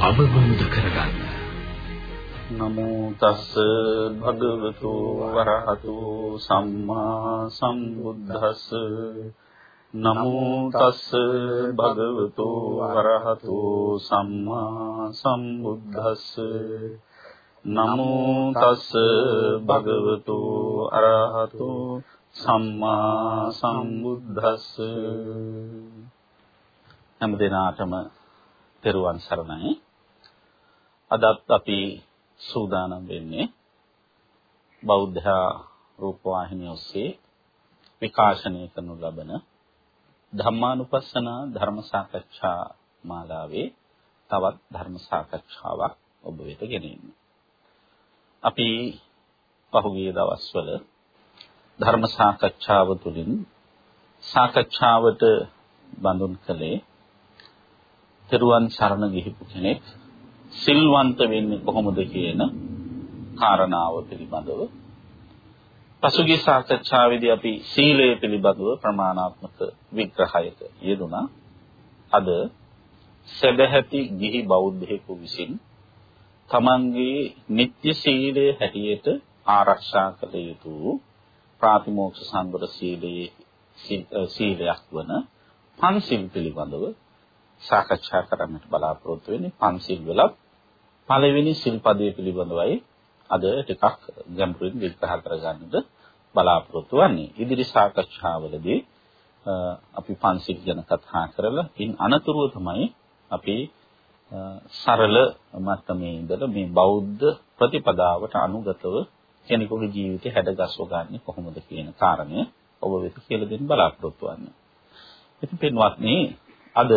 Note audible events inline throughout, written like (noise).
එන්න ධර්මය දකින්න අවබෝධ කරගන්න. නමෝ තස් භගවතු වරහතු සම්මා සම්බුද්දස්ස. නමෝ තස් භගවතු වරහතු සම්මා සම්බුද්දස්ස. නමෝ තස් භගවතු අරහතු සම්මා සම්බුද්දස්ස. හැම දිනාටම තෙරුවන් සරණයි. අදත් අපි සූදානම් වෙන්නේ බෞද්ධ රූපවාහිනිය ඔස්සේ විකාශනය කරනු ලබන ධම්මානුපස්සන ධර්ම සාකච්ඡා මාලාවේ තවත් ධර්ම සාකච්ඡාවක් ඔබ වෙත ගෙනෙන්න. අපි පහුගිය දවස්වල ධර්ම සාකච්ඡාව තුළින් සාකච්ඡාවට බඳුන් කළේ තෙරුවන් සරණ ගිහිපු කෙනෙක් සිල්වන්ත වෙන්නේ කොහොමද කියන කාරණාව පිළිබඳව පසුගිය සාකච්ඡාවේදී අපි සීලය පිළිබඳව ප්‍රමාණාත්මක විග්‍රහයක යෙදුණා. අද සදැහැති ගිහි බෞද්ධයෙකු විසින් තමන්ගේ නිත්‍ය සීලය හැටියට ආරක්ෂා කළ යුතු ප්‍රාතිමෝක්ෂ සංවර සීලයේ සීලයක් වන පන්සිල් පිළිබඳව සාකච්ඡා කරන්නට බලාපොරොත්තු වෙන්නේ පන්සිල් වල පළවෙනි සිල්පදයේ පිළිබඳවයි අද ටිකක් ගැඹුරින් විග්‍රහ කරගන්නද බලාපොරොත්තු වෙන්නේ. ඉදිරි සාකච්ඡාවලදී අපි පන්සිල් ගැන කතා කරලා ඉන් අනතුරුව තමයි අපි සරල මට්ටමේ ඉඳලා මේ බෞද්ධ ප්‍රතිපදාවට අනුගතව කෙනෙකුගේ ජීවිතය හැඩගස්ව ගන්න කොහොමද කියන කාරණය ඔබ වෙත කියලා දෙන්න බලාපොරොත්තු වෙන්නේ. ඉතින් පින්වත්නි අද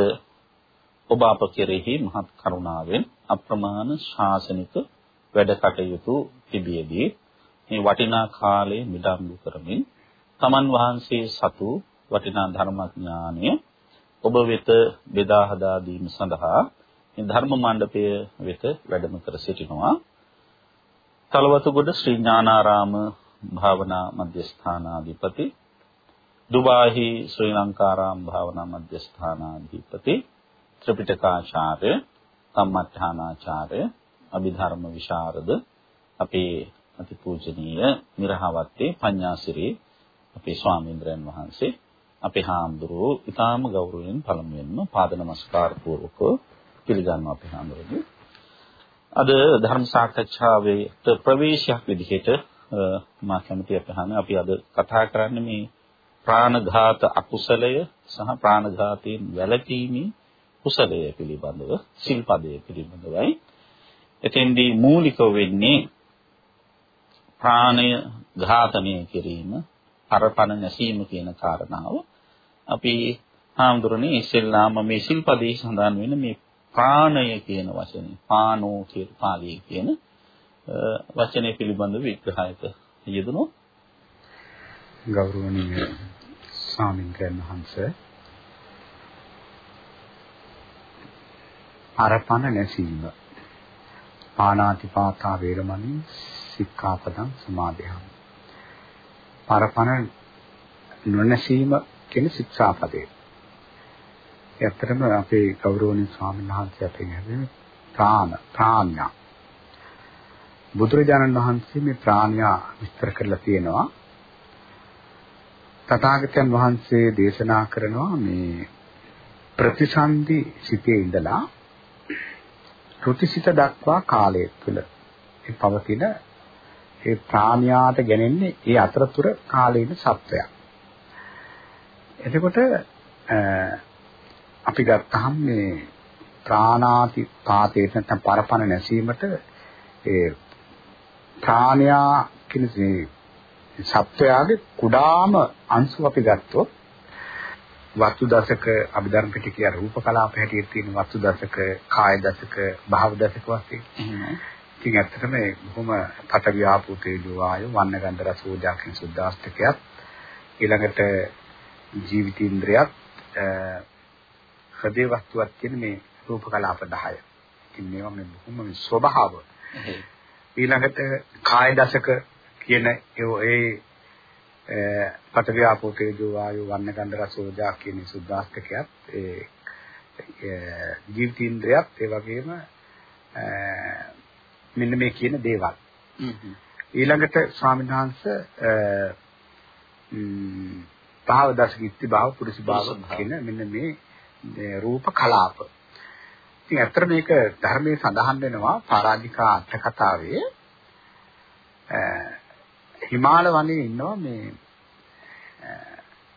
ඔබ අප කෙරෙහි මහත් කරුණාවෙන් අප්‍රමාණ ශාසනික වැඩ කටයුතු තිබියදී මේ වටිනා කාලයේ මිඩංගු කරමින් තමන් වහන්සේ සතු වටිනා ධර්මඥානය ඔබ වෙත බෙදා හදා දීම සඳහා මේ ධර්ම මණ්ඩපය වෙත වැඩම කර සිටිනවා. තලවතුගොඩ ශ්‍රී ඥානාරාම භාවනා මධ්‍යස්ථානාධිපති දුබාහි ශ්‍රී ලංකාරාම භාවනා මධ්‍යස්ථානාධිපති ත්‍රිපිටකාචාර්ය කම්මඨානාචාර්ය අභිධර්ම විශාරද අපේ අතිපූජනීය මිරහවත්තේ පඤ්ඤාසිරි අපේ ස්වාමීන්ද්‍රයන් වහන්සේ අපේ හාමුදුරුවෝ ඊටාම ගෞරවයෙන් පළමුවෙන්ම පාද නමස්කාර පූර්වකව පිළිගන්නවා අපේ හාමුදුරුවෝ. අද ධර්ම සාකච්ඡාවට ප්‍රවේශයක් විදිහට මා කැමති අපහන අපි අද කතා කරන්නේ මේ ප්‍රාණඝාත අකුසලය සහ ප්‍රාණඝාතයෙන් වැළකීමේ කුසලය පිළිබඳව සිල්පදයේ පිළිබඳවයි. එතෙන්දී මූලික වෙන්නේ ප්‍රාණය ඝාතනය කිරීම, පරපණ නැසීම කියන කාරණාව. අපි හාමුදුරනේ ඉස්සෙල්ලාම මේ සිල්පදයේ සඳහන් වෙන මේ ප්‍රාණය කියන වචනේ, පානෝ කියන පාළියේ කියන වචනේ පිළිබඳ විග්‍රහයක යෙදුණු ගෞරවනීය ස්වාමීන් අරපණ නැසීම පාණාතිපාතා වේරමණී සික්ඛාපදං සමාදයං පරපණ නොනැසීම කියන ශික්ෂාපදේ. ඇත්තටම අපේ ගෞරවනීය ස්වාමීන් වහන්සේ අපෙන් හැදෙන්නේ ප්‍රාණ ප්‍රාණ්‍ය. බුදුරජාණන් වහන්සේ මේ ප්‍රාණ්‍ය විස්තර කරලා තියෙනවා. තථාගතයන් වහන්සේ දේශනා කරනවා මේ ප්‍රතිසන්දි සිතේ ඉඳලා ත්‍ෘතිසිත දක්වා කාලය තුල ඒ පවතින ඒ ප්‍රාණයාට ගැනෙන්නේ ඒ අතරතුර කාලේන සත්වයක්. එතකොට අපි ගත්තහම මේ ප්‍රාණාති පාතේට නැත්නම් පරපණ නැසීමට ඒ ප්‍රාණයා කියන සත්වයාගේ කුඩාම අංශු අපි ගත්තොත් වස්තු දශක අභිධර්ම පිටකයේ රූප කලාප හැටියට තියෙන වස්තු දශක, කාය දශක, භාව දශක වශයෙන්. ඉතින් ඇත්තටම මේ බොහොම පඨවි ආපෝ තේජෝ වායු වන්න ගන්ධ රස ඕජා කියන සුද්ධාස්තකයක් ඊළඟට ජීවිතේන්ද්‍රයක් හදේ වස්තුවක් කියන මේ රූප කලාප 10. ඉතින් මේවා මේ බොහොම ස්වභාව. ඊළඟට කාය දශක කියන ඒ පඨවි ආපෝ තේජෝ වායු වන්න ගන්ධ රස ඕජා කියන සුද්ධාස්තකයක් ඒ ජීවිතේන්ද්‍රයත් ඒ වගේම මෙන්න මේ කියන දේවල්. ඊළඟට ස්වාමීන් වහන්සේ භාව දශකිත්ති භාව පුරුෂ භාව කියන මෙන්න මේ රූප කලාප. ඉතින් ඇත්තට මේක ධර්මයේ සඳහන් වෙනවා පරාජිකා අට කතාවේ හිමාල වනයේ ඉන්නවා මේ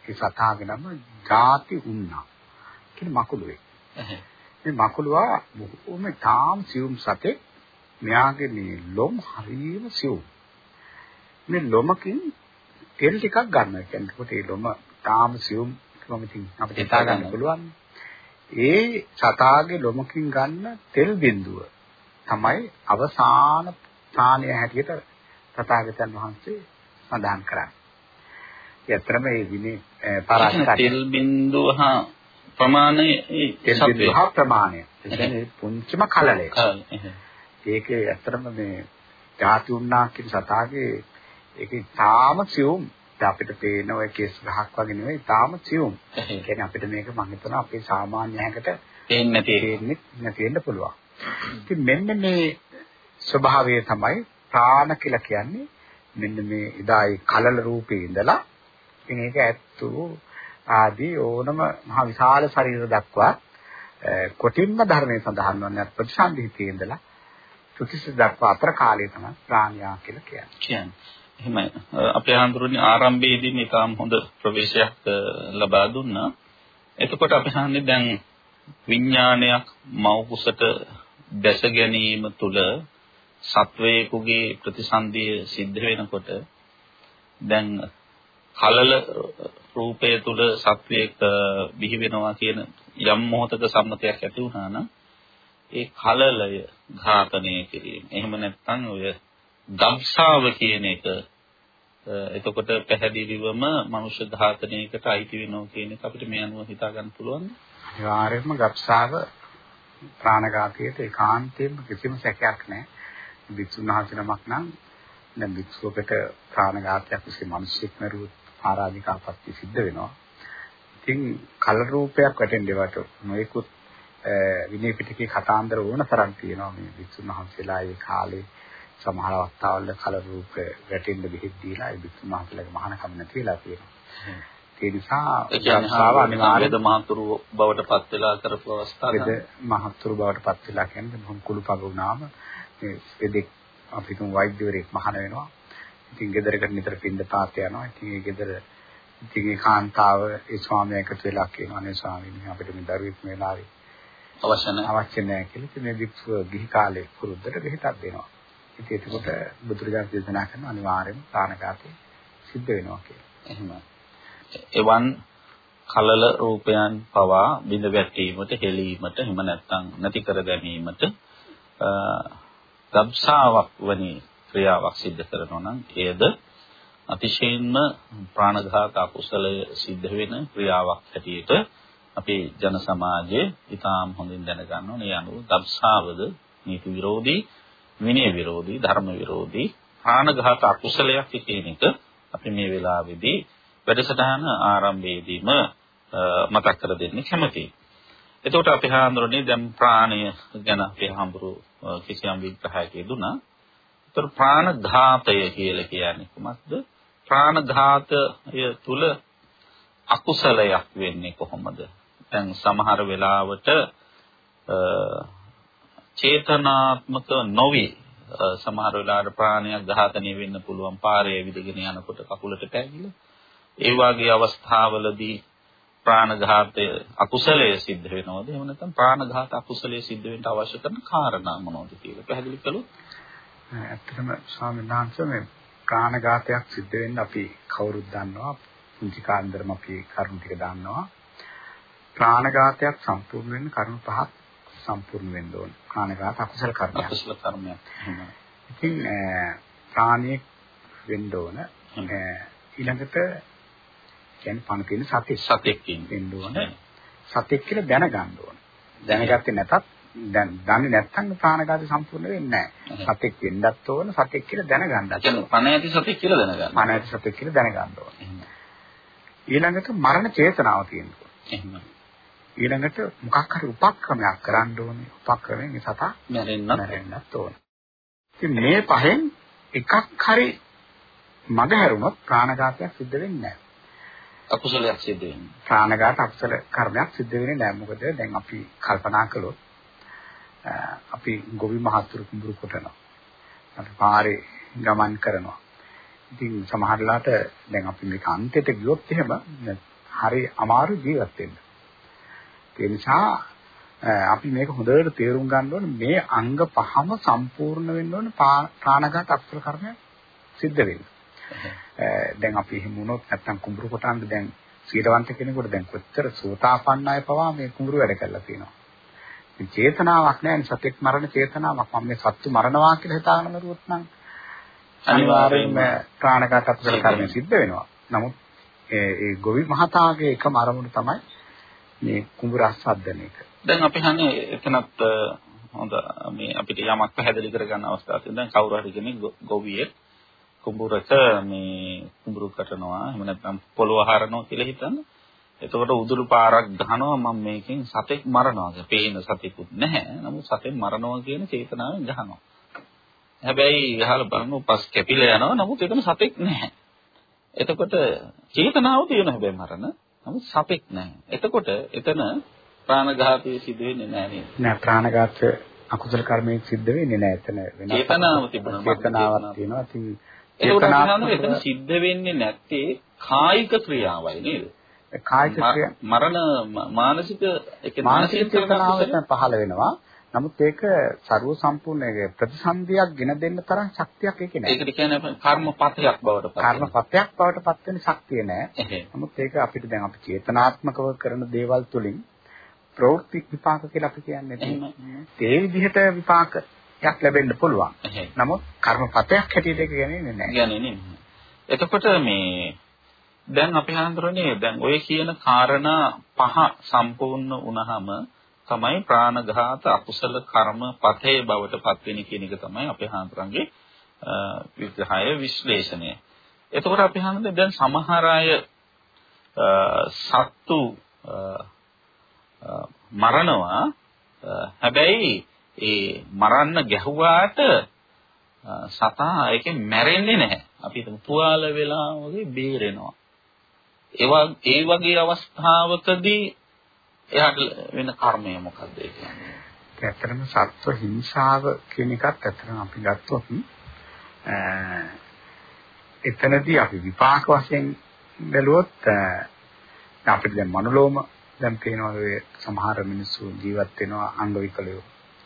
ඒ සතාගේ නම ජාති උන්නා කියන මකුළුවේ. මේ මකුළුවා බොහොම තාම් සියුම් සතෙක්. මෙයාගේ මේ ලොම් හරියම සියුම්. මේ ලොමකින් තෙල් ටිකක් ගන්නවා. කියන්නේ ඒ ලොම තාම සියුම් කොහොමද අපිට හිතා ගන්න පුළුවන්. ඒ සතාගේ ලොමකින් ගන්න තෙල් බිඳුව තමයි අවසාන ප්‍රාණය හැටියට තථාගතයන් වහන්සේ සඳහන් කරන්නේ. ඇත්තටම මේ විනේ පරාස්තක තෙල් බිඳුව හා ප්‍රමාණය ඒ හා ප්‍රමාණය. ඒ කියන්නේ පුංචිම කලලය. ඒකේ ඇත්තටම මේ ධාතු උන්නා කියන සතාගේ ඒකේ තාම සියුම් අපිට පේන ඔය කේස් ගහක් වගේ නෙවෙයි තාම සියුම්. ඒ කියන්නේ අපිට මේක මම හිතනවා අපේ සාමාන්‍ය හැකට පේන්නේ නැති පේන්නේ නැති වෙන්න පුළුවන්. ඉතින් මෙන්න මේ ස්වභාවය තමයි ප්‍රාණ කියලා කියන්නේ මෙන්න මේ ඉදායි කලල රූපේ ඉඳලා ඉතින් ඒක ඇත්තු ආදී ඕනම මහ විශාල ශරීර දක්වා කොටින්ම ධර්මයේ සඳහන් වන්නේ ප්‍රතිසන්දිහිතේ ඉඳලා සුතිස දක්වා අතර කාලය තමයි ප්‍රාණ්‍යා කියලා කියන්නේ. කියන්නේ. එහෙමයි. අපේ ආන්දරුනේ ආරම්භයේදී මේ තාම හොඳ ප්‍රවේශයක් ලබා දුන්නා. එතකොට අපි හන්නේ දැන් විඥානයක් මව කුසට දැස ගැනීම තුළ සත්වයේකුගේ ප්‍රතිසන්දිය සිද්ධ වෙනකොට දැන් කලල රූපය තුල සත්වයක බිහි වෙනවා කියන යම් මොහතක සම්මතයක් ඇති වුණා නම් ඒ කලලය ඝාතනය කිරීම. එහෙම නැත්නම් ඔය ගම්සාව කියන එක එතකොට පැහැදිලිවම මනුෂ්‍ය ඝාතනයකට අයිති වෙනවා කියන එක අපිට මේ අනුව හිතා ගන්න පුළුවන්. අනිවාර්යයෙන්ම ගම්සාව ප්‍රාණඝාතයට ඒකාන්තයෙන්ම කිසිම සැකයක් නැහැ. භික්ෂුන් වහන්සේ නමක් නම් දැන් භික්ෂුවකට ප්‍රාණඝාතයක් විසින් මිනිස්සෙක් මරුවොත් ආරාධිකාපත්‍ය සිද්ධ වෙනවා. ඉතින් කල රූපයක් වැටෙන්න ඒවට නොයෙකුත් විනය පිටකේ කතාන්දර ඕන තරම් තියෙනවා මේ භික්ෂුන් වහන්සේලා ඒ කාලේ සමහර අවස්ථාවල කල රූප වැටෙන්න බෙහෙත් දීලා ඒ භික්ෂුන් වහන්සේලාගේ මහානකම නැති වෙලා තියෙනවා. ඒ නිසා ගම්සාව අනිවාර්යද මහතුරු බවට පත් වෙලා කරපු අවස්ථාවක මහතුරු බවට පත් වෙලා කියන්නේ මොහොන් කුළුපග වුණාම ස්පෙදෙක් අපිට වෛද්‍යවරයෙක් මහාන වෙනවා. ඉතින් ගෙදරකට නිතර පින්ද පාත යනවා. ඉතින් ඒ ගෙදර ඉතින් ඒ කාන්තාව ඒ ස්වාමියා එකතු වෙලා කියනවා නේ ස්වාමීනි අපිට මේ දරුවෙක් මේ වෙලාවේ අවශ්‍ය නැහැ. අවශ්‍ය නැහැ කියලා. ඉතින් මේ වික්ෂුව ගිහි කාලේ කුරුද්දට බෙහෙතක් දෙනවා. ඉතින් එතකොට බුදුරජාණන් දේශනා කරන අනිවාර්යයෙන්ම ප්‍රාණඝාතය සිද්ධ වෙනවා කියලා. එහෙම. එවන් කලල රූපයන් පවා බිඳ වැටීමට, හෙලීමට, එහෙම නැත්නම් නැති කර ගැනීමට ගබ්සාවක් වැනි ක්‍රියාවක් සිද්ධ කරනවා නම් එයද අතිශයින්ම ප්‍රාණඝාත අකුසලය සිද්ධ වෙන ක්‍රියාවක් හැටියට අපේ ජන සමාජයේ ඉතාම හොඳින් දැනගන්න ඕනේ. ඒ අනුව ගබ්සාවද නීති විරෝධී, විනය විරෝධී, ධර්ම විරෝධී ප්‍රාණඝාත අකුසලයක් කියන එක අපි මේ වෙලාවේදී වැඩසටහන ආරම්භයේදීම මතක් කර දෙන්න කැමතියි. එතකොට අපි හාමුදුරනේ දැන් ප්‍රාණය ගැන අපි හාමුදුරු කිසියම් විග්‍රහයක් දුනා. ඒතර ප්‍රාණඝාතය කියලා කියන්නේ කොහොමද? ප්‍රාණඝාතය තුල අකුසලයක් වෙන්නේ කොහොමද? දැන් සමහර වෙලාවට චේතනාත්මක නොවි සමහර වෙලාවට ප්‍රාණයක් ඝාතනය වෙන්න පුළුවන් පාරේ විදගෙන යනකොට කකුලට පැගිලා ඒ වගේ අවස්ථාවලදී ප්‍රාණඝාතය අකුසලයේ සිද්ධ වෙනවද? එහෙම නැත්නම් ප්‍රාණඝාත අකුසලයේ සිද්ධ වෙන්න අවශ්‍ය කරන කාරණා මොනවද කියලා පැහැදිලි කළොත්? ඇත්තටම ස්වාමීන් වහන්සේ මේ ප්‍රාණඝාතයක් සිද්ධ වෙන්න අපි කවුරුත් දන්නවා. පුංචි කාන්දරම අපි කරුණු ටික දන්නවා. ප්‍රාණඝාතයක් සම්පූර්ණ වෙන්න කරුණු පහක් සම්පූර්ණ වෙන්න ඕන. ප්‍රාණඝාත අකුසල කර්මයක්. අකුසල කර්මයක්. ඉතින් ප්‍රාණියෙක් වෙන්න ඕන. ඊළඟට කියන්නේ පණ තියෙන සතෙක් සතෙක් ඕන. සතෙක් කියලා දැනගන්න ඕන. දැනගත්තේ නැතත් දැන් දන්නේ නැත්නම් ප්‍රාණඝාත සම්පූර්ණ වෙන්නේ නැහැ. සතෙක් වෙන්නත් ඕන සතෙක් කියලා දැනගන්නත් ඕන. පණ ඇති සතෙක් කියලා දැනගන්න. පණ ඇති සතෙක් කියලා දැනගන්න ඕන. ඊළඟට මරණ චේතනාව තියෙනවා. එහෙම. ඊළඟට මොකක් හරි උපක්‍රමයක් කරන්න ඕනේ. උපක්‍රමයෙන් මේ සතා මැරෙන්නත් මැරෙන්නත් ඕනේ. ඉතින් මේ පහෙන් එකක් හරි මග හැරුණොත් ප්‍රාණඝාතයක් සිද්ධ වෙන්නේ නැහැ. අකුසලයක් සිද්ධ වෙන්නේ. ප්‍රාණඝාත අකුසල කර්මයක් සිද්ධ වෙන්නේ නැහැ. මොකද දැන් අපි කල්පනා කළොත් අපි ගොවි මහතුරු කුඹුරු කොටනවා. අපි පාරේ ගමන් කරනවා. ඉතින් සමහරලාට දැන් අපි මේක අන්තිමට ගියොත් එහෙම හරි අමාරු ජීවත් වෙන්න. ඒ නිසා අපි මේක හොඳට තේරුම් ගන්න ඕනේ මේ අංග පහම සම්පූර්ණ වෙන්න ඕනේ ප්‍රාණඝාත අකුසල කර්මයක් සිද්ධ වෙන්න. දැන් අපි එහෙම වුණොත් නැත්තම් කුඹුරු කොටන්න දැන් සීලවන්ත කෙනෙකුට දැන් කොච්චර සෝතාපන්න අය පවා මේ කුඹුරු වැඩ කරලා තියෙනවා. මේ චේතනාවක් නැහැ සතෙක් මරණ චේතනාවක්. මම මේ සත්තු මරනවා කියලා හිතාගෙන මරුවොත් නම් අනිවාර්යයෙන්ම ප්‍රාණඝාත අකුසල කර්මය සිද්ධ වෙනවා. නමුත් ඒ ගොවි මහතාගේ එකම අරමුණ තමයි මේ කුඹුර අස්වද්දන එක. දැන් අපි හන්නේ එතනත් හොඳ මේ අපිට යමක් පැහැදිලි කරගන්න අවස්ථාවක් තියෙනවා. දැන් කවුරු හරි කෙනෙක් ගොවියෙක් කුඹුරක මේ කුඹුරු කටනවා එහෙම නැත්නම් පොළොව හරනවා කියලා හිතන්න. එතකොට උදුරු පාරක් ගහනවා මම මේකෙන් සතෙක් මරනවා කියලා. පේන සතෙකුත් නැහැ. නමුත් සතෙක් මරනවා කියන චේතනාවෙන් ගහනවා. හැබැයි ගහලා බලනවා පස් කැපිලා යනවා. නමුත් එතන සතෙක් නැහැ. එතකොට චේතනාව තියෙන හැබැයි මරණ. නමුත් සතෙක් නැහැ. එතකොට එතන ප්‍රාණඝාතය සිදු වෙන්නේ නැහැ නේද? නෑ ප්‍රාණඝාත අකුසල කර්මයක් සිද්ධ වෙන්නේ නැහැ. එතන වෙන චේතනාව තිබුණා. චේතනාවක් තියෙනවා. ඉතින් චේතනාව එතන සිද්ධ වෙන්නේ නැත්තේ කායික ක්‍රියාවයි නේද? කායික ක්‍රියා මරණ මානසික ඒ මානසික චේතනාව පහළ වෙනවා. නමුත් ඒක ਸਰව සම්පූර්ණ ප්‍රතිසන්දියක් ගෙන දෙන්න තරම් ශක්තියක් ඒකේ නැහැ. ඒකට කියන්නේ කර්මපතයක් බවට පත් කර්මපතයක් බවට පත් වෙන ශක්තිය නැහැ. නමුත් ඒක අපිට දැන් අපි චේතනාත්මකව කරන දේවල් තුලින් ප්‍රවෘත්ති විපාක කියලා අපි කියන්නේ. ඒ විදිහට විපාකයක් ලැබෙන්න පුළුවන්. නමුත් කර්මපතයක් හැටියට ඒක ගන්නේ නැහැ. ගන්නේ නැහැ. එතකොට මේ දැන් අපි හඳුරන්නේ දැන් ඔය කියන කාරණා පහ සම්පූර්ණ වුණාම තමයි ප්‍රාණඝාත අකුසල කර්ම පතේ බවට පත් වෙන කියන එක තමයි අපේ හාමුදුරන්ගේ විග්‍රහය විශ්ලේෂණය. එතකොට අපි හන්නේ දැන් සමහර අය සත්තු මරනවා හැබැයි ඒ මරන්න ගැහුවාට සතා ඒකෙන් මැරෙන්නේ නැහැ. අපි හිතමු තුවාල වෙලා වගේ බේරෙනවා. ඒ වගේ අවස්ථාවකදී එයාට වෙන කර්මය මොකක්ද ඒ කියන්නේ? ඇත්තටම සත්ව හිංසාව කියන එකත් ඇත්තටම අපි ගත්තොත් එතනදී අපි විපාක වශයෙන් බැලුවොත් අපිට දැන් මනුලෝම දැන් පේනවා ඔය සමහර මිනිස්සු ජීවත් වෙනවා අංග විකලයෝ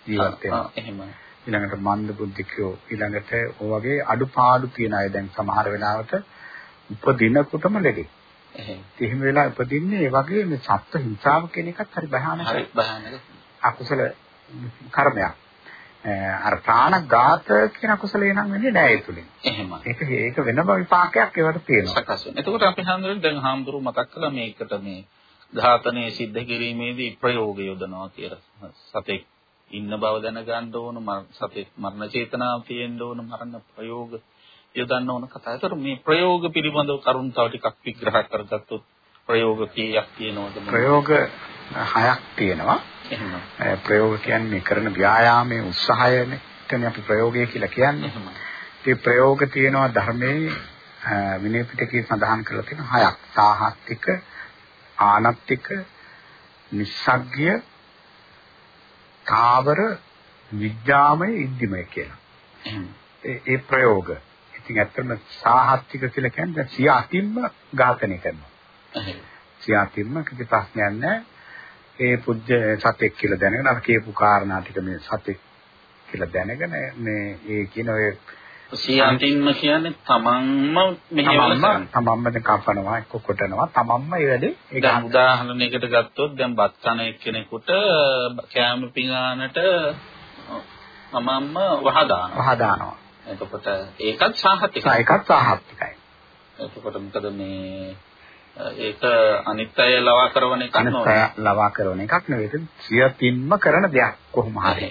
ජීවත් වෙනවා. එහෙම. ඊළඟට මන්ද බුද්ධිකයෝ ඊළඟට ඔය වගේ අඩුපාඩු තියෙන අය දැන් සමහර වෙලාවට උපදිනකොටම ලෙඩේ. එහෙම වෙලා උපදින්නේ ඒ වගේ මේ සත්ත්ව හිංසාව කියන එකත් හරි භයානකයි. හරි භයානක. අකුසල කර්මයක්. අර ප්‍රාණඝාත කියන අකුසලේ නම් වෙන්නේ නැහැ ඒ තුලින්. එහෙම. ඒක ඒක වෙනම විපාකයක් ඒවට තියෙනවා. සකස් වෙනවා. එතකොට අපි හඳුනන දැන් හාමුදුරු මතක් කළා මේකට මේ ඝාතනය සිද්ධ කිරීමේදී ප්‍රයෝග යොදනවා කියලා. සතෙක් ඉන්න බව දැනගන්න ඕන, සතෙක් මරණ චේතනාව තියෙන්න ඕන, මරණ ප්‍රයෝග යොදන්න ඕන කතා. ඒතර මේ ප්‍රයෝග පිළිබඳව කරුණු තව ටිකක් විග්‍රහ කරගත්තොත් ප්‍රයෝග කීයක් තියෙනවද? ප්‍රයෝග හයක් තියෙනවා. ප්‍රයෝග කියන්නේ කරන ව්‍යායාමයේ උත්සාහයනේ. අපි ප්‍රයෝගය කියලා කියන්නේ. ඒ ප්‍රයෝග තියෙනවා ධර්මයේ විනය පිටකේ සඳහන් කරලා තියෙන හයක්. සාහත්තික, ආනත්තික, නිස්සග්ගය, තාවර, විඥාමය, ඉද්ධිමය කියලා. ඒ ප්‍රයෝග ඉතින් ඇත්තටම සාහත්තික කියලා කියන්නේ සිය අතින්ම ඝාතනය කරනවා. සිය අතින්ම කිසි ප්‍රශ්නයක් නැහැ. ඒ පුජ්‍ය සතෙක් කියලා දැනගෙන අර කියපු කාරණා ටික මේ සතෙක් කියලා දැනගෙන මේ ඒ කියන ඔය සිය අතින්ම කියන්නේ තමන්ම මෙහෙවලා තමන්ම දැන් කපනවා එක්ක කොටනවා තමන්ම ඒ වැඩේ ඒක උදාහරණයකට ගත්තොත් දැන් බත් කන එක්කෙනෙකුට කෑම පිඟානට තමන්ම වහ දානවා වහ දානවා එතකොට ඒකත් සාහතිකයි. ඒකත් සාහතිකයි. එතකොට මොකද මේ ඒක අනිත් අය ලවා කරන එකක් නෙවෙයි. ලවා කරන එකක් නෙවෙයි. සියතින්ම කරන දෙයක් කොහොම හරි.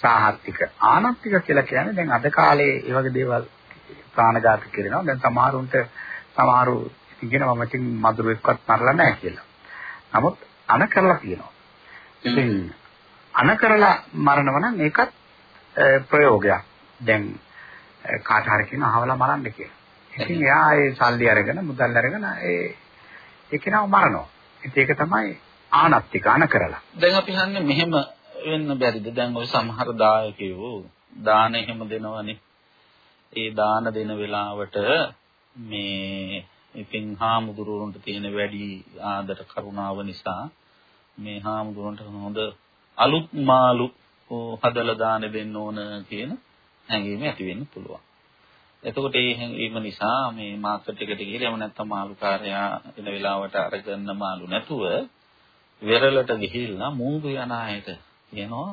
සාහතික. ආනත්තික කියලා කියන්නේ දැන් අද කාලේ ඒ වගේ දේවල් ප්‍රාණඝාත කරනවා. දැන් සමහරුන්ට සමහරු ඉගෙනම මතින් මදුරුවෙක්වත් මරලා නැහැ කියලා. නමුත් අන කරලා කියනවා. ඉතින් අන කරලා මරනවා නම් ඒකත් ප්‍රයෝගයක්. දැන් කාට හරි කියන අහවලා මරන්න කියලා. ඉතින් එයා ඒ සල්ලි අරගෙන මුදල් අරගෙන ඒ ඒ කෙනාව මරනවා. ඉතින් ඒක තමයි ආනත්තික අන කරලා. දැන් අපි හන්නේ මෙහෙම වෙන්න බැරිද? දැන් ওই සමහර දායකයෝ දාන එහෙම දෙනවනේ. ඒ දාන දෙන වෙලාවට මේ ඉතින් හාමුදුරුවන්ට තියෙන වැඩි ආදර කරුණාව නිසා මේ හාමුදුරුවන්ට හොඳ අලුත් මාළු හදලා දාන දෙන්න ඕන කියන හැඟීම ඇති වෙන්න පුළුවන්. එතකොට ඒ හැඟීම නිසා මේ මාකට් එකට ගිහලා එහෙම නැත්නම් මාළුකාරයා එන වෙලාවට අරගන්න මාළු නැතුව වෙරළට ගිහිල්ලා මූදු යන අයට කියනවා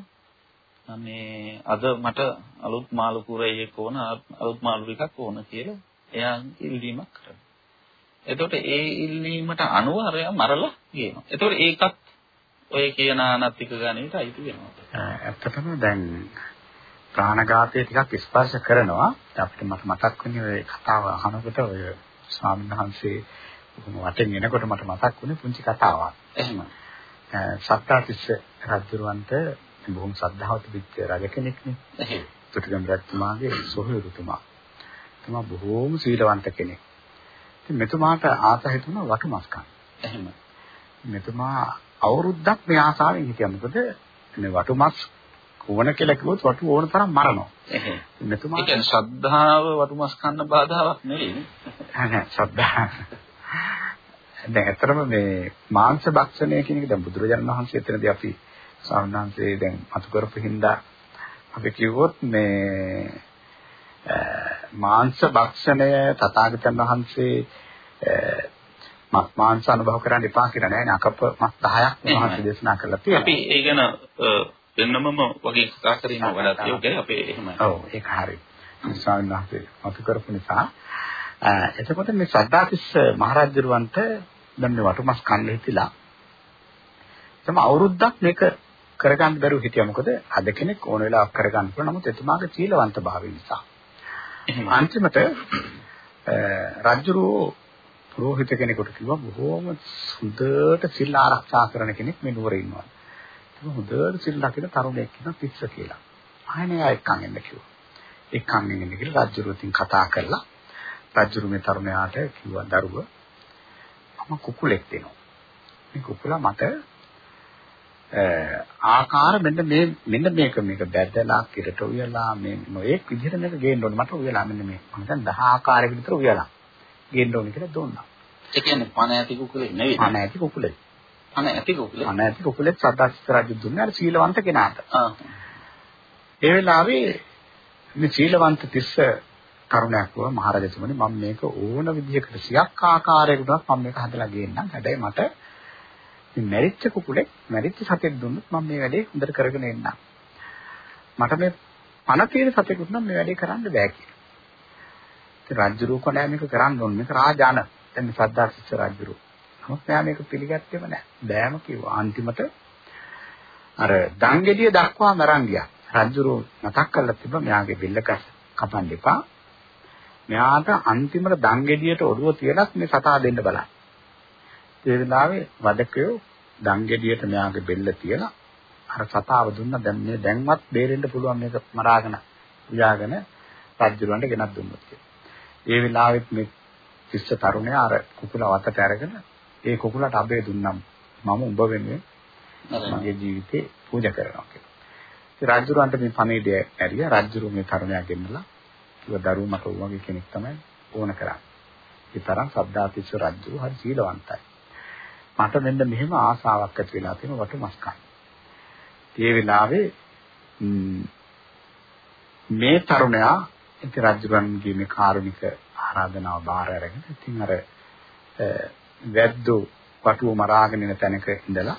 මේ අද මට අලුත් මාළු කුරේක ඕන අලුත් මාළු ටිකක් ඕන කියලා එයා ඉල්ලීමක් කරනවා. එතකොට ඒ ඉල්ලීමට අනුව අරයා මරලා කියනවා. එතකොට ඒකත් ඔය කියන අනත්තික ගණයට අයිති වෙනවා. ඇත්තටම දැන් ප්‍රාණඝාතය ටිකක් ස්පර්ශ කරනවා. අපිට මට මතක් වෙන්නේ ඔය කතාව අහනකොට ඔය ස්වාමීන් වහන්සේ වටෙන් එනකොට මට මතක් වුණේ පුංචි කතාවක්. එහෙම. සත්තාතිස්ස රජුරවන්ට බොහොම ශ්‍රද්ධාව තිබිච්ච රජ කෙනෙක්නේ. එහෙම. තුටිගම් රජතුමාගේ සොහොයුරුතුමා. තුමා බොහෝම සීලවන්ත කෙනෙක්. ඉතින් මෙතුමාට ආස හිතුණා වටුමස් කන්න. එහෙම. මෙතුමා අවුරුද්දක් මේ ආසාවෙන් හිටියා. මොකද මේ වටුමස් ඕන කියලා කිව්වොත් වටු ඕන තරම් මරනවා. එහෙම. මෙතුමා ඒ කියන්නේ ශ්‍රද්ධාව වටුමස් කන්න බාධාවක් නෙවෙයි. නෑ ශ්‍රද්ධා. දැන් ඇත්තටම මේ මාංශ භක්ෂණය කියන එක දැන් බුදුරජාණන් වහන්සේ එතනදී අපි සාමාන්‍යයෙන් දැන් අතු කරපු හින්දා අපි කිව්වොත් මේ මාංශ භක්ෂණය තථාගතයන් වහන්සේ මස් මාංශ අනුභව කරන්න එපා කියලා නෑ අකප මස් 10ක් උන්වහන්සේ දේශනා කරලා තියෙනවා. අපි ඒ ගැන වෙනමම වගේ කතා කරගෙන වඩාත් යෝගයි අපේ එහෙම. ඔව් ඒක හරි. ස්වාමීන් වහන්සේ අතු කරපු නිසා එතකොට මේ සද්ධාතිස්ස මහරජුරවන්ට දැන් මේ වටුමස් කන්න හිතිලා තම අවුරුද්දක් මේක කරගන්න බැරුව හිටියා මොකද අද කෙනෙක් ඕන වෙලාවක කරගන්න පුළුවන් නමුත් එතුමාගේ සීලවන්ත භාවය නිසා අන්තිමට රජුරෝ පුරোহিত කෙනෙකුට කිව්වා බොහෝම හොඳට සිල් ආරක්ෂා කරන කෙනෙක් මේ නුවර ඉන්නවා. ඒක හොඳට සිල් රකින තරුණයෙක් කෙනා තිස්ස කියලා. ආයෙනේ එක්කන් එන්න කිව්වා. එක්කන් එන්න කියලා රජුරුවකින් කතා කරලා රජුරු මේ තරුණයාට කිව්වා දරුව මම කුකුලෙක් දෙනවා. මේ කුකුලා මට ආකාර මෙන්න මේ මෙන්න මේක මේක බැදලා කිරට උයලා මේ නොඑක් විදිහට මේක ගේන්න ඕනේ මට උයලා මෙන්න මේ මම දැන් 10 ආකාරයක විතර උයලා ගේන්න ඕනේ කියලා දුන්නා. ඒ කියන්නේ පණ ඇති කුකුලේ නෙවෙයි. පණ ඇති කුකුලේ. පණ ඇති කුකුලේ. පණ ඇති කුකුලේ සදාසිත රජු දුන්නේ සීලවන්ත කෙනාට. ඒ වෙලාවේ මේ සීලවන්ත තිස්ස කරුණයක් වුණා මහරජතුමනි මම මේක ඕන විදිහකට සියක් ආකාරයකට මම මේක හදලා ගේන්නම්. හැබැයි මට මේ මැරිච්ච කුකුලෙක් මැරිච්ච සතෙක් දුන්නොත් මම මේ වැඩේ හොඳට කරගෙන එන්නම්. මට මේ පණ තියෙන සතෙකුට නම් මේ වැඩේ කරන්න බෑ කියලා. ඉතින් රජුරෝ කොණෑ මේක කරන්න ඕනේ. මේක රාජාන. දැන් සද්දාසිස්ස රජුරෝ. නමුත් මෙයා මේක පිළිගත්තේම නෑ. බෑම කිව්වා. අන්තිමට අර දංගෙඩිය දක්වාම අරන් ගියා. රජුරෝ මතක් කරලා තිබ්බා මෙයාගේ බෙල්ල කපන්න එපා. මෙයාට අන්තිමට දංගෙඩියට ඔළුව තියලත් මේ සතා දෙන්න බලන්න. ඒ වෙලාවේ වදකයෝ දංගෙඩියට මෙයාගේ බෙල්ල තියලා අර සතාව දුන්නා දැන් මේ දැන්වත් බේරෙන්න පුළුවන් මේක මරාගෙන උයාගෙන රජුරවන්ට ගෙනත් දුන්නොත්. ඒ වෙලාවෙත් මේ ශිෂ්‍ය තරුණයා අර කුකුල වතට අරගෙන ඒ කුකුලට අබේ දුන්නම් මම උඹ වෙනුවෙන් මගේ ජීවිතේ පූජා කරනවා කියලා. ඉතින් රජුරවන්ට මේ පණිවිඩය ඇරියා රජුරු මේ තරුණයා ගෙන්නලා කිව්වා දරුවෝ මට වගේ කෙනෙක් තමයි ඕන කරන්නේ. ඒ තරම් සද්ධාතිස්ස රජු හරි සීලවන්තයි. මට මෙන්න මෙහෙම ආසාවක් ඇති වෙලා තියෙන වටු මස් කන්න. ඒ වෙලාවේ මේ තරුණයා ඉතින් රජුරන්ගේ මේ කාරුණික ආරාධනාව බාර අරගෙන ඉතින් අර වැද්දෝ වටුව මරාගෙන ඉන තැනක ඉඳලා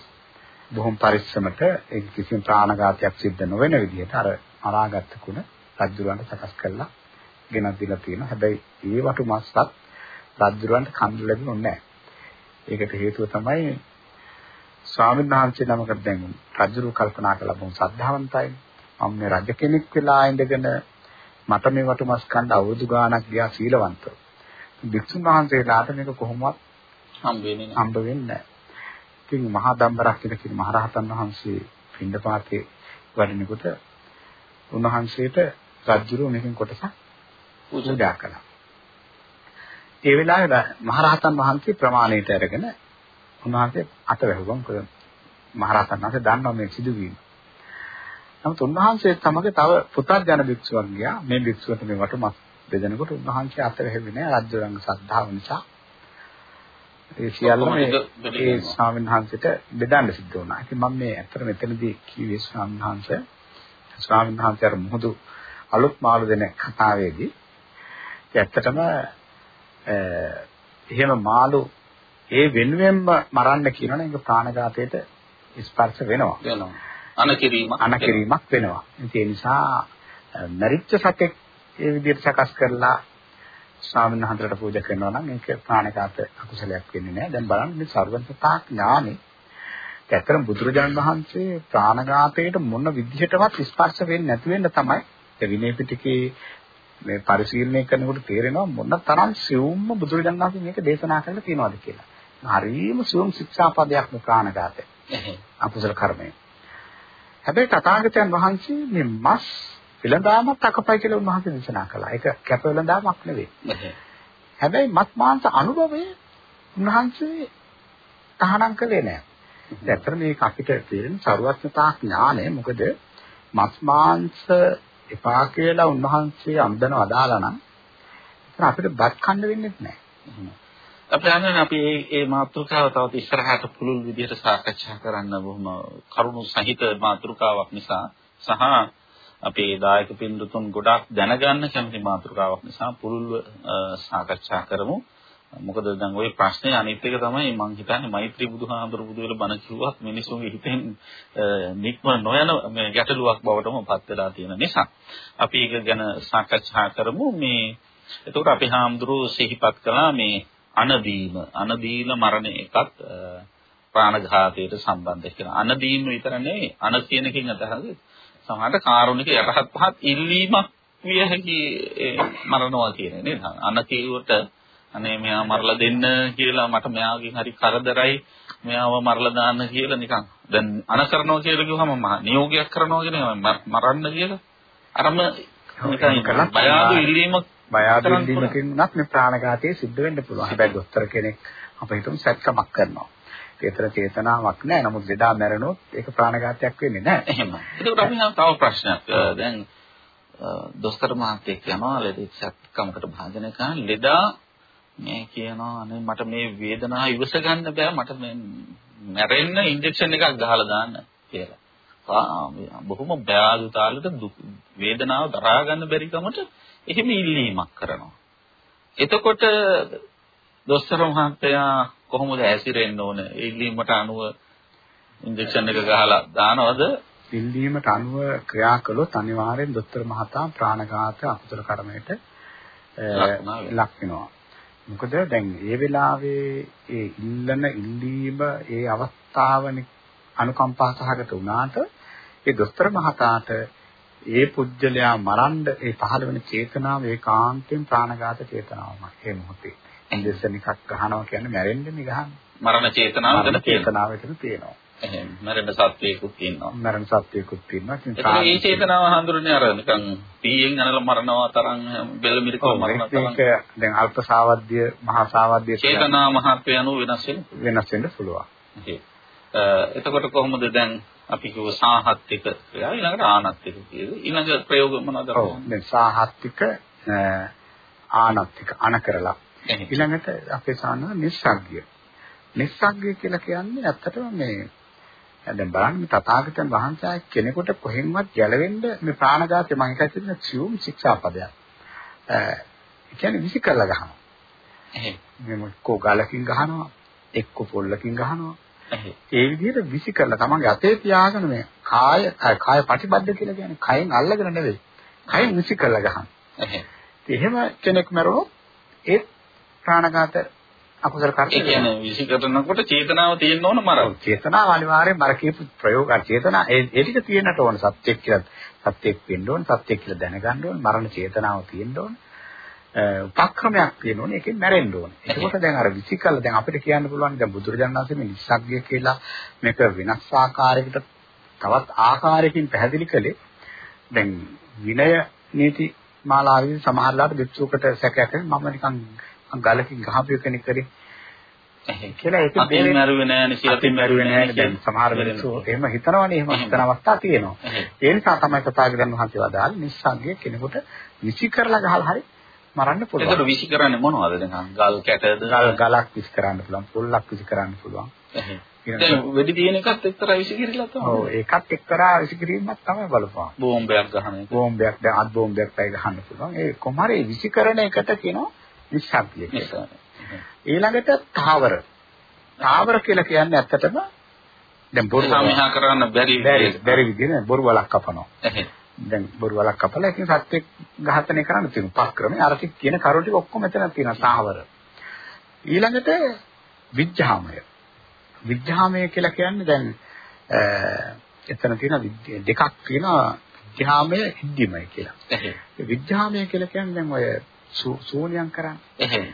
බොහොම පරිස්සමට ඒ කිසිම ප්‍රාණඝාතයක් සිද්ධ නොවන විදිහට අර මරාගත්ත කුණ රජුරන්ට සකස් කළා ගෙනත් දීලා තියෙනවා. හැබැයි ඒ වටු මස්සත් රජුරන්ට කන්න ලැබුණේ නැහැ. ඒකට හේතුව තමයි ස්වාමීන් වහන්සේ නමකට දැන් රජුරු කල්පනා කළා බොහොම සද්ධාවන්තයි. මම මේ රජ කෙනෙක් වෙලා ඉඳගෙන මට මේ වටුමස් කන්න අවුරුදු ගාණක් ගියා සීලවන්තව. භික්ෂුන් වහන්සේලාට මේක කොහොමවත් හම්බ වෙන්නේ නැහැ. හම්බ වෙන්නේ නැහැ. ඉතින් මහා දම්බරක් කියලා කියන මහරහතන් වහන්සේ පින්ඩපාතේ වඩිනකොට උන්වහන්සේට රජුරෝ මේකෙන් කොටසක් පූජා කළා. ඒ වෙලාවේ මහරහතන් වහන්සේ ප්‍රමාණයට අරගෙන උන්වහන්සේ අත වැහුවා. මොකද මහරහතන් වහන්සේ දන්නවා මේ සිදුවීම. නමුත් උන්වහන්සේ සමග තව පුතර්ජන භික්ෂුවක් ගියා. මේ භික්ෂුවට මේ වටුමක් බෙදෙනකොට උන්වහන්සේ අත වැහෙන්නේ නැහැ රජුරංග ශ්‍රද්ධාව නිසා. ඒ සියල්ලම ඒ ස්වාමීන් වහන්සේට බෙදන්න සිද්ධ වුණා. ඉතින් මම මේ අතර මෙතනදී කිව්වේ ස්වාමීන් වහන්සේ ස්වාමීන් වහන්සේ අර මුහුදු අලුත් මාළු දෙන කතාවේදී ඇත්තටම එහෙම මාළු ඒ වෙනුවෙන්ම මරන්න කියනවනේ ඒක ප්‍රාණඝාතයට ස්පර්ශ වෙනවා. වෙනවා. අනකිරීමක් අනකිරීමක් වෙනවා. ඒ නිසා මරිච්ච සතෙක් ඒ විදිහට සකස් කරලා ස්වාමීන් වහන්සේට පූජා කරනවා නම් ඒක ප්‍රාණඝාත අකුසලයක් වෙන්නේ නැහැ. දැන් බලන්න මේ සර්වඥතා ඥානෙ ඇත්තටම බුදුරජාණන් වහන්සේ ප්‍රාණඝාතයට මොන විදිහටවත් ස්පර්ශ වෙන්නේ නැති වෙන්න තමයි ඒ විනය පිටකේ මේ පරිශීලනය කරනකොට තේරෙනවා මොන තරම් සියුම්ම බුදුරජාණන් වහන්සේ මේක දේශනා කරලා තියෙනවද කියලා. හරිම සියුම් ශික්ෂාපදයක් මේ ප්‍රාණඝාතය. අකුසල කර්මය. හැබැයි තථාගතයන් වහන්සේ මේ මස් විලඳාමක් අකපයි කියලා උන්වහන්සේ දේශනා කළා. ඒක කැප විලඳාමක් නෙවෙයි. හැබැයි මත් මාංශ අනුභවය උන්වහන්සේ තහනම් කළේ නැහැ. ඇත්තට මේක අපිට තේරෙන ਸਰවඥතා ඥානය මොකද මස් මාංශ එපා කියලා උන්වහන්සේ අම්දන අදාලා නම් අපිට බත් කන්න වෙන්නේ නැහැ. අපි අහන්නේ අපි මේ මේ මාතෘකාව තවත් ඉස්සරහට පුළුල් විදිහට සාකච්ඡා කරන්න බොහොම කරුණු සහිත මාතෘකාවක් නිසා සහ අපේ දායක පින්දුතුන් ගොඩාක් දැනගන්න කැමති මාතෘකාවක් නිසා පුළුල්ව සාකච්ඡා කරමු. මොකද දැන් ওই ප්‍රශ්නේ අනිත් එක තමයි මම හිතන්නේ මෛත්‍රී බුදුහාඳුරු බුදු වෙලා බණ කිව්වත් මිනිසුන්ගේ හිතෙන් නික්ම නොයන මේ ගැටලුවක් බවටම පත් වෙලා තියෙන නිසා අපි ඒක ගැන සාකච්ඡා කරමු. මේ එතකොට අපි හාමුදුරු සිහිපත් කළා මේ අනදීම අනදීල මරණ එකත් ප්‍රාණඝාතයට සම්බන්ධ කියලා. අනදීම විතර නෙවෙයි අන කියන එකෙන් අදහස් සමහරට කාරුණික යටහත් පහත් ඉල්ලීමක් විය හැකි මරණවා කියන්නේ නේද? අන කියුවට අනේ මෙයා මරලා දෙන්න කියලා මට මෙයාගෙන් හරි කරදරයි මෙයාව මරලා දාන්න කියලා නිකන් දැන් අනකරනවා කියලා කිව්වම මහා නියෝගයක් කරනවා කියන්නේ මරන්න කියලා අරම නිකන් බය ආදු ඉල්ලීමක් බය ආදු ඉල්ලීමකින් උනත් මේ ප්‍රාණඝාතය සිද්ධ වෙන්න පුළුවන්. හැබැයි දොස්තර කෙනෙක් අප හිතමු සැත්කමක් කරනවා. ඒතර චේතනාවක් නැහැ. නමුත් ලෙඩා මැරෙනොත් ඒක ප්‍රාණඝාතයක් වෙන්නේ නැහැ. එහෙම. ඒකට අපි තව ප්‍රශ්නයක්. දැන් දොස්තර මහත්තයෙක් යනවා ලෙඩෙක් සැත්කමකට භාජනය කරන ලෙඩා මේ කියනවා අනේ මට මේ වේදනාව ඉවස ගන්න බෑ මට මේ මැරෙන්න ඉන්ජෙක්ෂන් එකක් ගහලා දාන්න කියලා. ආ බොහොම බයාදු තාලෙට වේදනාව දරා ගන්න බැරි කමට එහෙම ඉල්ලීමක් කරනවා. එතකොට දොස්තර මහත්තයා කොහොමද ඇසිරෙන්න ඕන? ඉල්ලීමට අනුව ඉන්ජෙක්ෂන් එක ගහලා දානවද? ඉල්ලීමට අනුව ක්‍රියා කළොත් අනිවාර්යෙන් දොස්තර මහතා ප්‍රාණඝාත අකුසල කර්මයට ලක් වෙනවා. මොකද දැන් ඒ වෙලාවේ ඒ ඉල්ලන ඉල්ලීම ඒ අවස්ථාවනේ අනුකම්පා සහගත වුණාට ඒ දොස්තර මහතාට ඒ පුජ්‍යලයා මරන්න ඒ පහළ වෙන චේතනාව ඒකාන්තයෙන් ප්‍රාණඝාත චේතනාවමයි ඒ මොහොතේ. ඉන්දෙසන් එකක් ගහනවා කියන්නේ මැරෙන්නේ නේ ගහන්නේ. මරණ චේතනාව එතන තියෙනවා. එහෙනම් මරණ සත්‍යයකුත් ඉන්නවා. මරණ සත්‍යයකුත් තියෙනවා. ඉතින් මේ චේතනාව හඳුරන්නේ අර නිකන් පීයෙන් අනල මරනවා තරම් බෙල්ල මිරිකව මරනවා තරම්. ඒක දැන් අල්ප සාවද්‍ය මහා සාවද්‍ය චේතනා මහත්ය අනුව වෙනස් වෙන වෙනස් වෙන්න පුළුවන්. එතකොට කොහොමද දැන් අපි කිව්ව සාහත්තික ක්‍රියාව ඊළඟට ආනත්තික කියනවා. ඊළඟ ප්‍රයෝග මොනවද? ඔව් දැන් සාහත්තික ආනත්තික අන කරලා ඊළඟට අපේ සාන නිස්සග්ගය. නිස්සග්ගය කියලා කියන්නේ ඇත්තටම මේ දැන් බලන්න තථාගතයන් වහන්සේ කෙනෙකුට කොහෙන්වත් ගැලවෙන්න මේ ප්‍රාණඝාතය මම හිතා තියෙන සියුම් ශික්ෂාපදයක්. ඒ කියන්නේ විසි කරලා ගහනවා. එහෙම. මේ කෝ ගලකින් ගහනවා, එක්ක පොල්ලකින් ගහනවා. ඒ විදිහට විසි කරලා තමන්ගේ අතේ තියාගෙන මේ කාය කාය ප්‍රතිබද්ධ කියලා කියන්නේ කයෙන් අල්ලගෙන නෙවෙයි. කයෙන් විසි කරලා ගහන. එහෙම කෙනෙක් මරුණොත් ඒ ප්‍රාණඝාත අකුසල කර්ම. ඒ කියන්නේ විසි කරනකොට චේතනාව තියෙන්න ඕන මරන. චේතනාව අනිවාර්යෙන් මර කියපු ප්‍රයෝග චේතනා ඒ ටික තියෙන්නට ඕන සත්‍යක් කියලා සත්‍යක් වෙන්න ඕන සත්‍යක් කියලා දැනගන්න ඕන මරණ චේතනාව තියෙන්න ඕන. උපක්‍රමයක් තියෙනෝනේ ඒකෙන් මැරෙන්න ඕනේ. එතකොට දැන් අර විසිකල දැන් අපිට කියන්න පුළුවන් දැන් බුදුරජාණන් වහන්සේ මේ නිස්සග්ගය කියලා මේක වෙනස් ආකාරයකට තවත් ආකාරයකින් පැහැදිලි කළේ දැන් විනය නීති මාලාවේ සමහරලාට වික්ෂුවකට සැකයක් මම නිකන් ගලකින් ගහපු කෙනෙක් කරේ. කියලා ඒක අපින් මරුවේ නෑනේ සියතින් මරුවේ නෑනේ දැන් සමහර වෙලාවට එහෙම. හිතනවනේ එහෙම හිතන අවස්ථා තියෙනවා. ඒ නිසා තමයි තථාගතයන් වහන්සේ වදාළේ නිස්සංගය කෙනෙකුට විසි කරලා ගහලා හරි මරන්න පුළුවන්. ඒකට විසි කරන්නේ මොනවද දැන්? ගල් කැටද? ගල් ගලක් විසි කරන්න පුළුවන්. පොල්ලක් විසි කරන්න පුළුවන්. දැන් වෙඩි තියෙන එකත් එක්තරා විසි කිරීලා තමයි. ඔව් ඒකත් එක්තරා විසි කිරීමක් තමයි බලපං බෝම්බයක් ගහන එක. බෝම්බයක් දැන් අත් බෝම්බයක් පයි ගහන්න පුළුවන්. ඒ කොහොමරි විසි කරන එකට කියනවා නිස්සංගය කියලා ඊළඟට තාවර. තාවර කියලා කියන්නේ ඇත්තටම දැන් බොරු සමහා කරන්න බැරි බැරි බැරි විදිහේ බොරු වලක් කපනවා. දැන් බොරු වලක් කපලා ඒකෙන් සත්‍යෙක් ඝාතනය කරන්න තියෙන උපක්‍රමයේ අර කියන කරුණු ටික ඔක්කොම එතන තියෙනවා තාවර. ඊළඟට විඥාමය. විඥාමය කියලා කියන්නේ දැන් එතන තියෙන දෙකක් තියෙනවා විඥාමය හිද්දිමය කියලා. විඥාමය කියලා කියන්නේ දැන් ඔය සූනියම් කරන්නේ. එහෙම.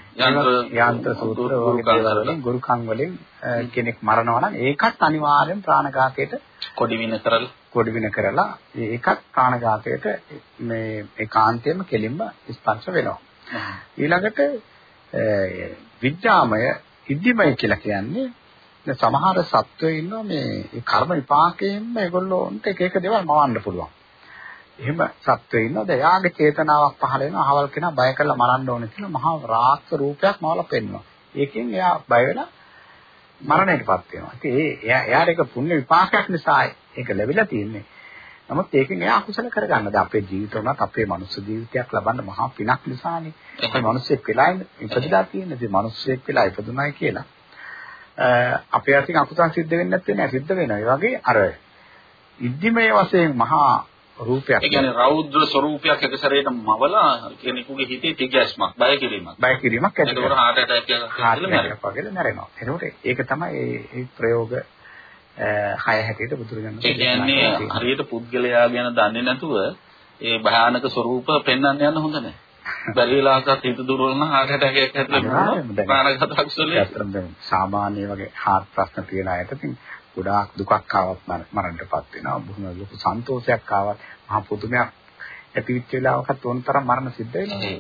යන්ත්‍ර සූත්‍ර වගේ ගුරුකම් වලින් කෙනෙක් මරනවා නම් ඒකත් අනිවාර්යෙන් ප්‍රාණඝාතයට කොඩි වින කරලා කොඩි වින කරලා ඒකත් ප්‍රාණඝාතයට මේ ඒකාන්තයෙන්ම කෙලින්ම ස්පර්ශ වෙනවා. ඊළඟට විද්‍යාමය ඉද්ධිමය කියලා කියන්නේ සමහර සත්වයෝ ඉන්නවා මේ කර්ම විපාකයෙන්ම ඒගොල්ලෝන්ට එක එක දේවල් මවන්න පුළුවන්. එහෙම සත්වෙ ඉන්නවද? එයාගේ චේතනාවක් පහළ වෙනවා. අහවල් කෙනා බය කරලා මරන්න ඕනේ කියලා මහා රාක්ෂ රූපයක් මවලා පෙන්වනවා. ඒකෙන් එයා බය වෙලා මරණයටපත් වෙනවා. ඉතින් ඒ එයා එයාට ඒක පුණ්‍ය විපාකයක් නිසා ඒක ලැබිලා තියෙන්නේ. නමුත් ඒකෙන් එයා අකුසල කරගන්නද අපේ ජීවිත උනත් අපේ මනුස්ස ජීවිතයක් ලබන්න මහා පිනක් නිසානේ. අපි මිනිස්සෙක් වෙලා ඉපදලා තියෙන්නේ. ඉතින් මිනිස්සෙක් වෙලා ඉපදුනායි කියලා. අපේ අතින් අකුසල් සිද්ධ වෙන්නේ නැත්නම් සිද්ධ වෙනවා. ඒ වගේ අර ඉද්ධිමය වශයෙන් මහා රූපයක්. ඒ කියන්නේ රෞද්‍ර ස්වરૂපයක් එක සැරේට මවලා කෙනෙකුගේ හිතේ තිගැස්මක්, බය කිරීමක්. බය කිරීමක් ඇති කරනවා. ඒකවල heart attack එකක් වගේ මැරෙනවා. එතකොට ඒක තමයි ඒ ප්‍රයෝග හය හැටියට බුදුරජාණන් ඒ කියන්නේ හරියට පුද්ගලයා ගැන දන්නේ නැතුව ඒ භයානක ස්වરૂප පෙන්වන්න යන්න හොඳ නැහැ. බැරි වෙලාවකත් හිත දුර්වල නම් heart attack එකක්. ප්‍රාණඝාත අකුසලයේ. සාමාන්‍ය වගේ heart ප්‍රශ්න තියෙන අයට ඉතින් ගොඩාක් දුකක් ආවත් මරණයටපත් වෙනවා. බොහොම ලොකු සන්තෝෂයක් ආවත් මහා පුදුමයක් ඇතිවෙච්ච වෙලාවකත් ඕනතරම් මරණ සිද්ධ වෙනවා.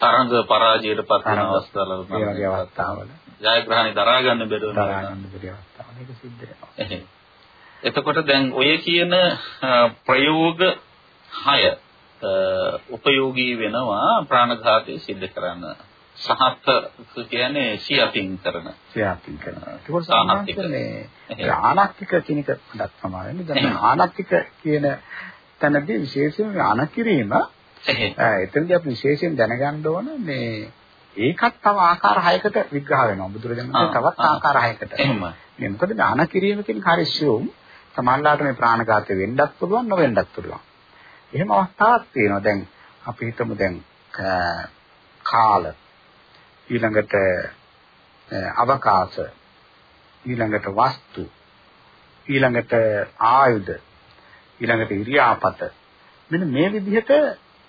තරංග පරාජයටපත් වෙන අවස්ථාවල මේ වගේ අවස්ථාවල ජයග්‍රහණي දරා ගන්න බැරුව දරා ගන්න බැරි අවස්ථාවල ඒක සිද්ධ වෙනවා. එතකොට දැන් ඔය කියන ප්‍රයෝග 6 උපයෝගී වෙනවා ප්‍රාණඝාතය සිද්ධ කරන්න. සහත් කියන්නේ සියතින් කරන. සියතින් කරන. ඒක සාහතිකනේ ආනක්තික කියන එක දක්වමාරන්නේ. දැන් ආනක්තික කියන තැනදී විශේෂයෙන් අනකිරීම එතනදී අපි විශේෂයෙන් දැනගන්න ඕන මේ ඒකත් තව ආකාර හයකට විග්‍රහ වෙනවා. බුදුරජාණන් තවත් ආකාර හයකට. එහෙම. මේ මොකද මේ අනකිරීම කියන කාර්යශයුම් සමානලාට මේ ප්‍රාණඝාතය වෙන්නත් පුළුවන් නොවෙන්නත් පුළුවන්. එහෙම අවස්ථාවක් තියෙනවා. දැන් අපි හිතමු දැන් කාල ඊළඟට අවකාශ ඊළඟට වස්තු ඊළඟට ආයුධ ඊළඟට ඉරියාපත. මෙන්න මේ විදිහට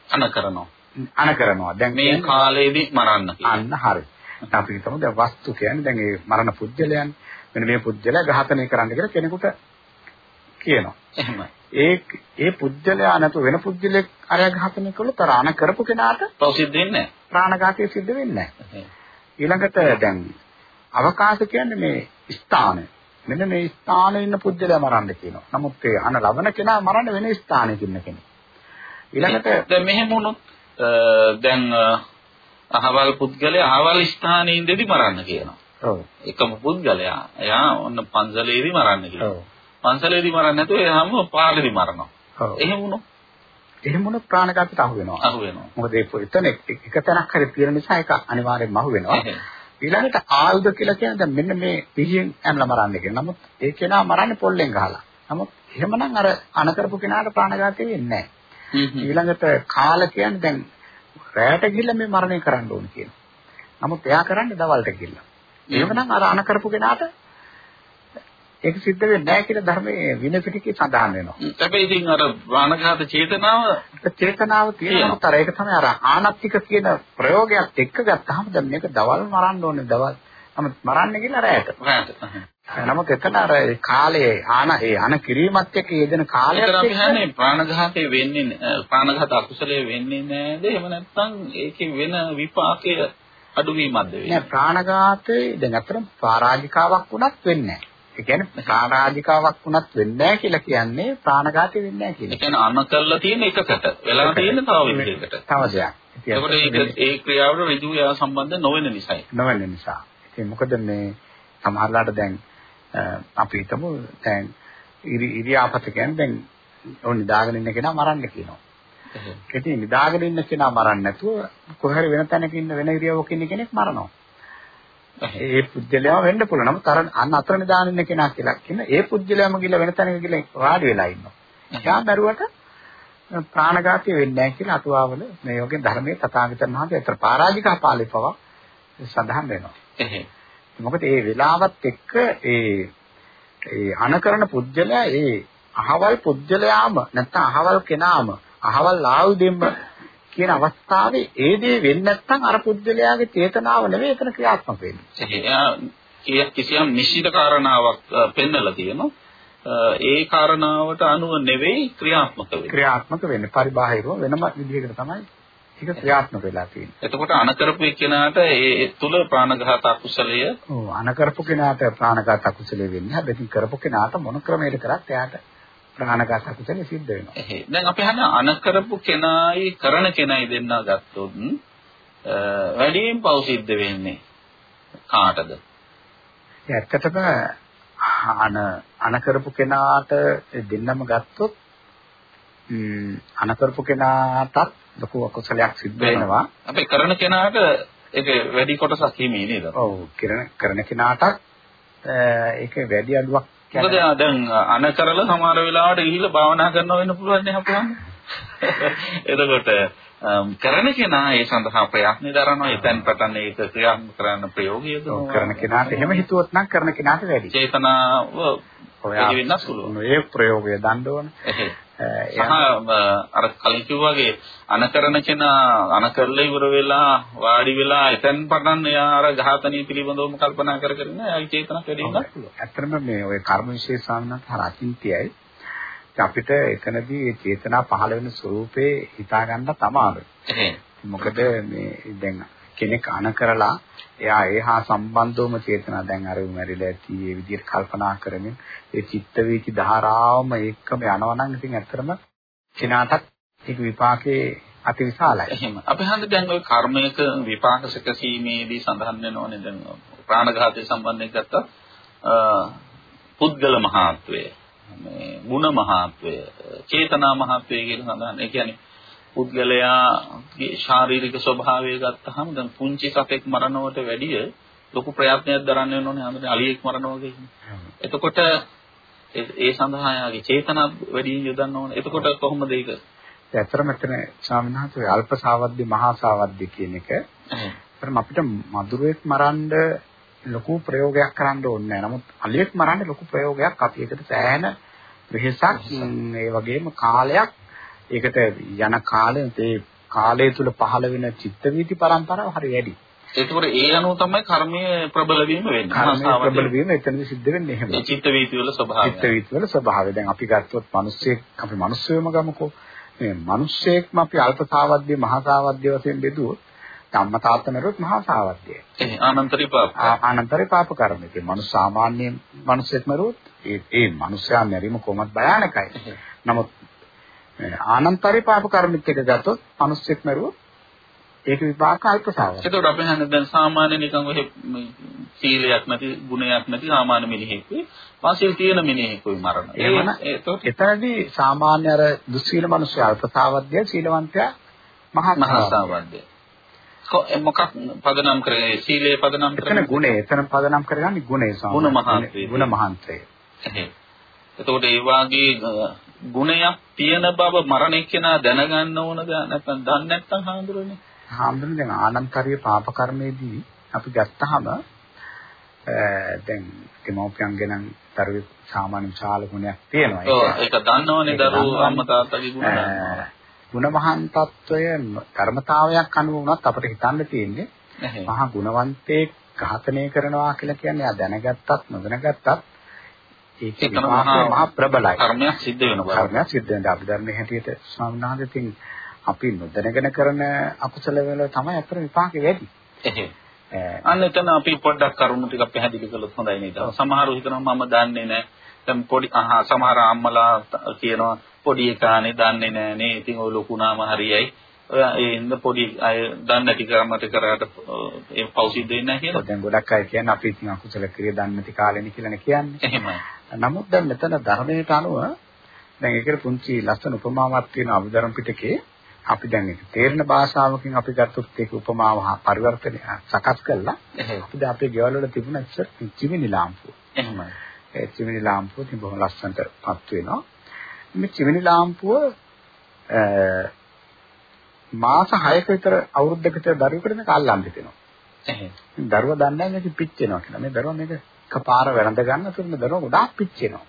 අන කරනවා අන කරනවා දැන් මේ කාලේදී මරන්න අන්න හරි. අපි හිතමු දැන් වස්තු කියන්නේ දැන් ඒ මරණ පුජ්‍යලයන් මෙන්න මේ පුජ්‍යලයා ඝාතනය කරන්න කියලා කෙනෙකුට කියනවා. එහෙමයි. ඒ ඒ පුජ්‍යලයා නැතු වෙන පුජ්‍යලෙක් අරය ඝාතනය කළොත් අර අන කරපු කෙනාට ප්‍රසිද්ධ වෙන්නේ නැහැ. ප්‍රාණඝාතය සිද්ධ වෙන්නේ නැහැ. ඊළඟට දැන් අවකාශ කියන්නේ මේ ස්ථානය. මෙන්න මේ ස්ථානයේ ඉන්න පුද්ගලයා මරන්න කියනවා. නමුත් ඒ අන ලබන කෙනා මරන්න වෙන ස්ථානයක ඉන්න කෙනෙක්. ඊළඟට දැන් මෙහෙම වුණොත් දැන් අහවල් පුද්ගලයා අහවල් ස්ථානයේ ඉඳදී මරන්න කියනවා. ඔව්. එකම පුද්ගලයා එයා ඔන්න පන්සලේදී මරන්න කියනවා. ඔව්. පන්සලේදී මරන්නේ නැතුව එයාම පාරේදී මරනවා. ඔව්. එහෙම වුණොත් එහෙම වුණොත් ප්‍රාණඝාතයට අහු වෙනවා. අහු වෙනවා. මොකද ඒ එතන එක තැනක් හරි තියෙන නිසා ඒක අනිවාර්යෙන්ම අහු වෙනවා. ඊළඟට ආයුධ කියලා කියන්නේ දැන් මෙන්න මේ පිහියෙන් ඇනලා මරන්නේ කියලා. නමුත් ඒ කෙනා මරන්නේ පොල්ලෙන් ගහලා. නමුත් එහෙමනම් අර අන කරපු කෙනාට ප්‍රාණඝාතය වෙන්නේ නැහැ. ඊළඟට කාල කියන්නේ දැන් රැයට ගිහිල්ලා මේ මරණය කරන්න ඕන කියනවා. නමුත් එයා කරන්නේ දවල්ට ගිහිල්ලා. එහෙමනම් අර අන කරපු කෙනාට ඒක සිද්ධ වෙන්නේ නැහැ කියලා ධර්මයේ විනය පිටකේ සඳහන් වෙනවා. හැබැයි ඉතින් අර ප්‍රාණඝාත චේතනාව චේතනාව තියෙනකොට අර ඒක තමයි අර ආනත්තික කියන ප්‍රයෝගයක් එක්ක ගත්තාම දැන් මේක දවල් මරන්න ඕනේ දවල්. නමුත් මරන්න කියලා රැයට. නමුත් එතන අර කාලයේ ආන ඒ අන කිරීමත් එක්ක යෙදෙන කාලයක් එක්ක අපි හන්නේ ප්‍රාණඝාතය වෙන්නේ ප්‍රාණඝාත අකුසලයේ වෙන්නේ නැද්ද? එහෙම නැත්නම් ඒකේ වෙන විපාකය අඩුවීමක්ද වෙන්නේ? නෑ ප්‍රාණඝාතේ දැන් අතරම පරාජිකාවක් වුණත් වෙන්නේ නැහැ. ඒ කියන්නේ ප්‍රාණාධිකාවක් වුණත් වෙන්නේ නැහැ කියලා කියන්නේ ප්‍රාණඝාතය වෙන්නේ නැහැ කියන එක. ඒ කියන්නේ අන කරලා තියෙන එකකට වෙලා තියෙන තව විදිහකට. තව දෙයක්. ඒකට ඒක ඒ ක්‍රියාවට ඍජු යා සම්බන්ධ නොවන නිසායි. නොවන නිසා. ඉතින් මොකද මේ සමහරලාට දැන් අපි හිතමු දැන් ඉරියාපත කියන්නේ දැන් ඕන නිදාගෙන ඉන්න කෙනා මරන්න කියනවා. ඒකේ නිදාගෙන ඉන්න කෙනා මරන්න නැතුව කොහේ වෙන තැනක ඉන්න වෙන ඉරියව්වක ඉන්න කෙනෙක් මරනවා. (laughs) ඒ පුජ්‍යලයම වෙන්න පුළුවන්. නමුත් අර අන්න අතර නිදාගෙන ඉන්න කෙනා කියලා කියන ඒ පුජ්‍යලයම ගිල වෙන තැනක ගිල වාඩි වෙලා ඉන්නවා. එයා බැරුවට ප්‍රාණඝාතය වෙන්නේ නැහැ කියලා අටුවාවල මේ යෝගේ ධර්මයේ තථාගතයන් වහන්සේ අතර පරාජිකා පාළිපව සඳහන් වෙනවා. එහෙයි. මොකද ඒ වෙලාවත් එක්ක ඒ ඒ අනකරන පුජ්‍යලයා ඒ අහවල් පුජ්‍යලයාම නැත්නම් අහවල් කෙනාම අහවල් ආයුධෙම කියන අවස්ථාවේ ඒ දේ වෙන්නේ නැත්නම් අර පුජ්‍යලයාගේ චේතනාව නෙවෙයි එතන ක්‍රියාත්මක වෙන්නේ. කිසියම් නිශ්චිත කාරණාවක් පෙන්නලා තියෙනවා. ඒ කාරණාවට අනුව නෙවෙයි ක්‍රියාත්මක වෙන්නේ. ක්‍රියාත්මක වෙන්නේ පරිබාහිරව වෙනම විදිහකට තමයි ඒක ක්‍රියාත්මක වෙලා තියෙන්නේ. එතකොට අනකරපු කෙනාට ඒ තුල ප්‍රාණඝාත අකුසලය ඔව් අනකරපු කෙනාට ප්‍රාණඝාත අකුසලය වෙන්නේ. හැබැයි කරපු කෙනාට මොන ක්‍රමයකට කරත් එයාට ප්‍රාණඝාත අකුසලය සිද්ධ වෙනවා. එහෙයි. දැන් අපි හන්නේ අනකරපු කෙනායි කරන කෙනායි දෙන්නා ගත්තොත් වැඩියෙන් පව් සිද්ධ වෙන්නේ කාටද? ඇත්තටම අන අනකරපු කෙනාට දෙන්නම ගත්තොත් අනකරපු කෙනාටත් ලොකු අකුසලයක් සිද්ධ වෙනවා. අපි කරන කෙනාට ඒක වැඩි කොටසක් හිමි නේද? ඔව් කරන කරන කෙනාටත් ඒක වැඩි අඩුවක් මොකද දැන් අන කරලා සමහර වෙලාවට ගිහිල්ලා භාවනා කරනවා වෙන්න පුළුවන් නේ අපුවම. (laughs) එතකොට කරන කෙනා ඒ සඳහා ප්‍රයත්න දරනවා. එතෙන් පටන් ඒක ක්‍රියාත්මක කරන්න ප්‍රයෝගය දෙනවා. කරන කෙනාට එහෙම හිතුවොත් නම් කරන කෙනාට වැඩි. චේතනාව ඔයා වෙන්නත් පුළුවන්. මේ ප්‍රයෝගය දන්න ඕන. සහ අර කලින් කිව්වාගේ අනකරන කෙනා අනකරලා ඉවර වෙලා වාඩි වෙලා එතෙන් පටන් එයා අර ඝාතනීය පිළිබඳවම කල්පනා කර කර ඉන්න ඒ චේතනක් වැඩි වෙනවා. ඇත්තටම මේ ඔය කර්ම විශේෂාන්ත හරකින්තියයි. අපිට එතනදී ඒ චේතනා පහළ වෙන ස්වરૂපේ හිතා ගන්න තමයි. මොකද මේ දැන් කෙනෙක් අනකරලා එයා ඒහා සම්බන්ධවම චේතනා දැන් අර මැරිලා ඇති ඒ විදිහට කල්පනා කරමින් ඒ චිත්ත වීති ධාරාවම එක්කම යනවා නම් ඉතින් ඇත්තටම කෙනාටත් ඒක විපාකේ අතිවිශාලයි. එහෙම. අපි හන්ද දැන් ওই කර්මයක විපාක සැකසීමේදී සඳහන් වෙනෝනේ දැන් ප්‍රාණඝාතය සම්බන්ධයෙන් ගත්තා පුද්ගල මහත්වය මේ ಗುಣ මහත්වය චේතනා මහත්වය කියන සඳහන්. ඒ කියන්නේ පුද්ගලයාගේ ශාරීරික ස්වභාවය ගත්තහම දැන් පුංචි සතෙක් මරනවට වැඩිය ලොකු ප්‍රයත්නයක් දරන්න වෙනෝනේ හැමදේම අලියෙක් මරනවා කියන්නේ. එතකොට ඒ සඳහා යාගේ චේතනා වැඩියෙන් යොදන්න ඕනේ. එතකොට කොහොමද ඒක? ඇත්තටම මෙතන ස්වාමීන් වහන්සේ අල්ප සාවද්‍ය මහා සාවද්‍ය කියන එක ඇත්තටම අපිට මధుරයක් මරන්න ලොකු ප්‍රයෝගයක් කරන්න ඕනේ නැහැ. නමුත් අලියෙක් මරන්න ලොකු ප්‍රයෝගයක් අපි එකට සෑහෙන වෙහසක් ඒ වගේම කාලයක් ඒකට යන කාලේ ඒ කාලය තුල පහළ වෙන චිත්ත වීති පරම්පරාව හරි වැඩි. ඒකෝර ඒ අනුව තමයි කර්මය ප්‍රබල වීම වෙන්නේ. කර්මය ප්‍රබල වීම එතනදි සිද්ධ වෙන්නේ එහෙම. ඒ චිත්ත වීති වල ස්වභාවය. චිත්ත වීති වල ස්වභාවය. දැන් අපි ගත්තොත් මිනිස්සෙක් අපි මිනිස්සෙම ගමුකෝ. මේ මිනිස්සෙක්ම අපි අල්පසාවද්‍ය මහසාවද්‍ය වශයෙන් බෙදුවොත් ධම්ම තාත්තනරුත් මහා සාවද්‍යයි. ඒ ආනන්තරී පාප. ආනන්තරී පාප කර්ම. ඒ මනුස්ස සාමාන්‍ය මිනිස්සෙක් මරුවොත් ඒ ඒ මිනිස්යා මැරීම කොහොමද භයානකයි. නමුත් ආනන්තරී පාප කර්මිත එක ගත්තොත් මිනිස්සෙක් මරුවොත් ඒක විපාක අල්පසාවය. ඒකෝට අපි හන්නේ දැන් සාමාන්‍ය නිකන් ඔහෙ සීලයක් නැති ගුණයක් නැති සාමාන්‍ය මිනිහෙකුයි වාසිය තියෙන මිනිහෙකුයි මරණ. එහෙම එතනදී සාමාන්‍ය අර දුස්සීල මිනිස්සු අල්පසාවද්‍ය සීලවන්තයා මහා සාවද්‍ය. මොකක් පදනම් කරගෙන සීලය පදනම් කරගෙන ගුණය එතන පදනම් කරගන්නේ ගුණය ගුණ මහන්තය. ගුණ මහන්තය. එතකොට ඒ වාගේ ගුණයක් තියෙන බව මරණ කෙනා දැනගන්න ඕනද? නැත්නම් දන්නේ නැත්නම් හාමුදුරනේ. හාමුදුරනේ දැන් ආනන්තරීය පාප කර්මයේදී අපි ගත්තාම දැන් දෙමෝපියන්ගේ නම් දරුවේ සාමාන්‍ය විශාල ගුණයක් තියෙනවා. ඒක ඒක දන්නවනේ දරුවෝ අම්මා තාත්තගේ ගුණ ගුණමහාන් తত্ত্বය ධර්මතාවයක් අනුව වුණත් අපිට හිතන්න තියෙන්නේ මහා ගුණවන්තයෙක් ඝාතනය කරනවා කියලා කියන්නේ ආ දැනගත්තත් නොදැනගත්තත් ඒකේ මහා ප්‍රබලයි. කර්මයක් සිද්ධ වෙනවා. කර්මයක් සිද්ධ වෙනවා. අපි ධර්මයේ හැටියට ස්වාමීන් වහන්සේ අපි නොදැනගෙන කරන අකුසල වල තමයි අතර විපාකෙ වැඩි. අන්න එතන අපි පොඩ්ඩක් කරුණු ටිකක් පැහැදිලි කළොත් හොඳයි නේද? සමහරව හිතනවා මම දන්නේ නැහැ. දැන් පොඩි අහා සමහර අම්මලා කියනවා පොඩි එකානේ දන්නේ නැහැ නේ. ඉතින් ඔය ලොකුනාම හරියයි. ඒ ඉන්න පොඩි අය දන්නේ නැති කර්මත කරාට ඒ පෞසිද්ධ වෙන්නේ නැහැ කියලා. දැන් ගොඩක් අය කියන්නේ අපි ඉතින් අකුසල ක්‍රියා දන්නේ නැති කාලෙනේ කියලානේ කියන්නේ. එහෙමයි. නමුත් දැන් මෙතන ධර්මයට අනුව දැන් ඒකට පුංචි ලස්සන උපමාවක් තියෙන අභිධර්ම පිටකේ අපි දැන් ඒක තේරෙන භාෂාවකින් අපි ගත්තොත් ඒක උපමාව පරිවර්තනය සකස් කළා. අපි දැන් අපේ ගෙවල් වල තිබුණ ඉස්සර චිමිනි ලාම්පුව. එහෙමයි. ඒ චිමිනි ලාම්පුව තිබුණ බොහොම ලස්සනට පත් වෙනවා. මේ චිමිනි ලාම්පුව මාස 6ක විතර අවුරුද්දක විතර දරුවෙකුට මේක අල්ලන්න දෙනවා. එහෙනම් දරුවා දන්නේ නැහැ මේක පිච්චෙනවා කියලා. මේ දරුවා මේක එකපාර වැළඳ ගන්න තුරුම දරුවා ගොඩාක් පිච්චෙනවා.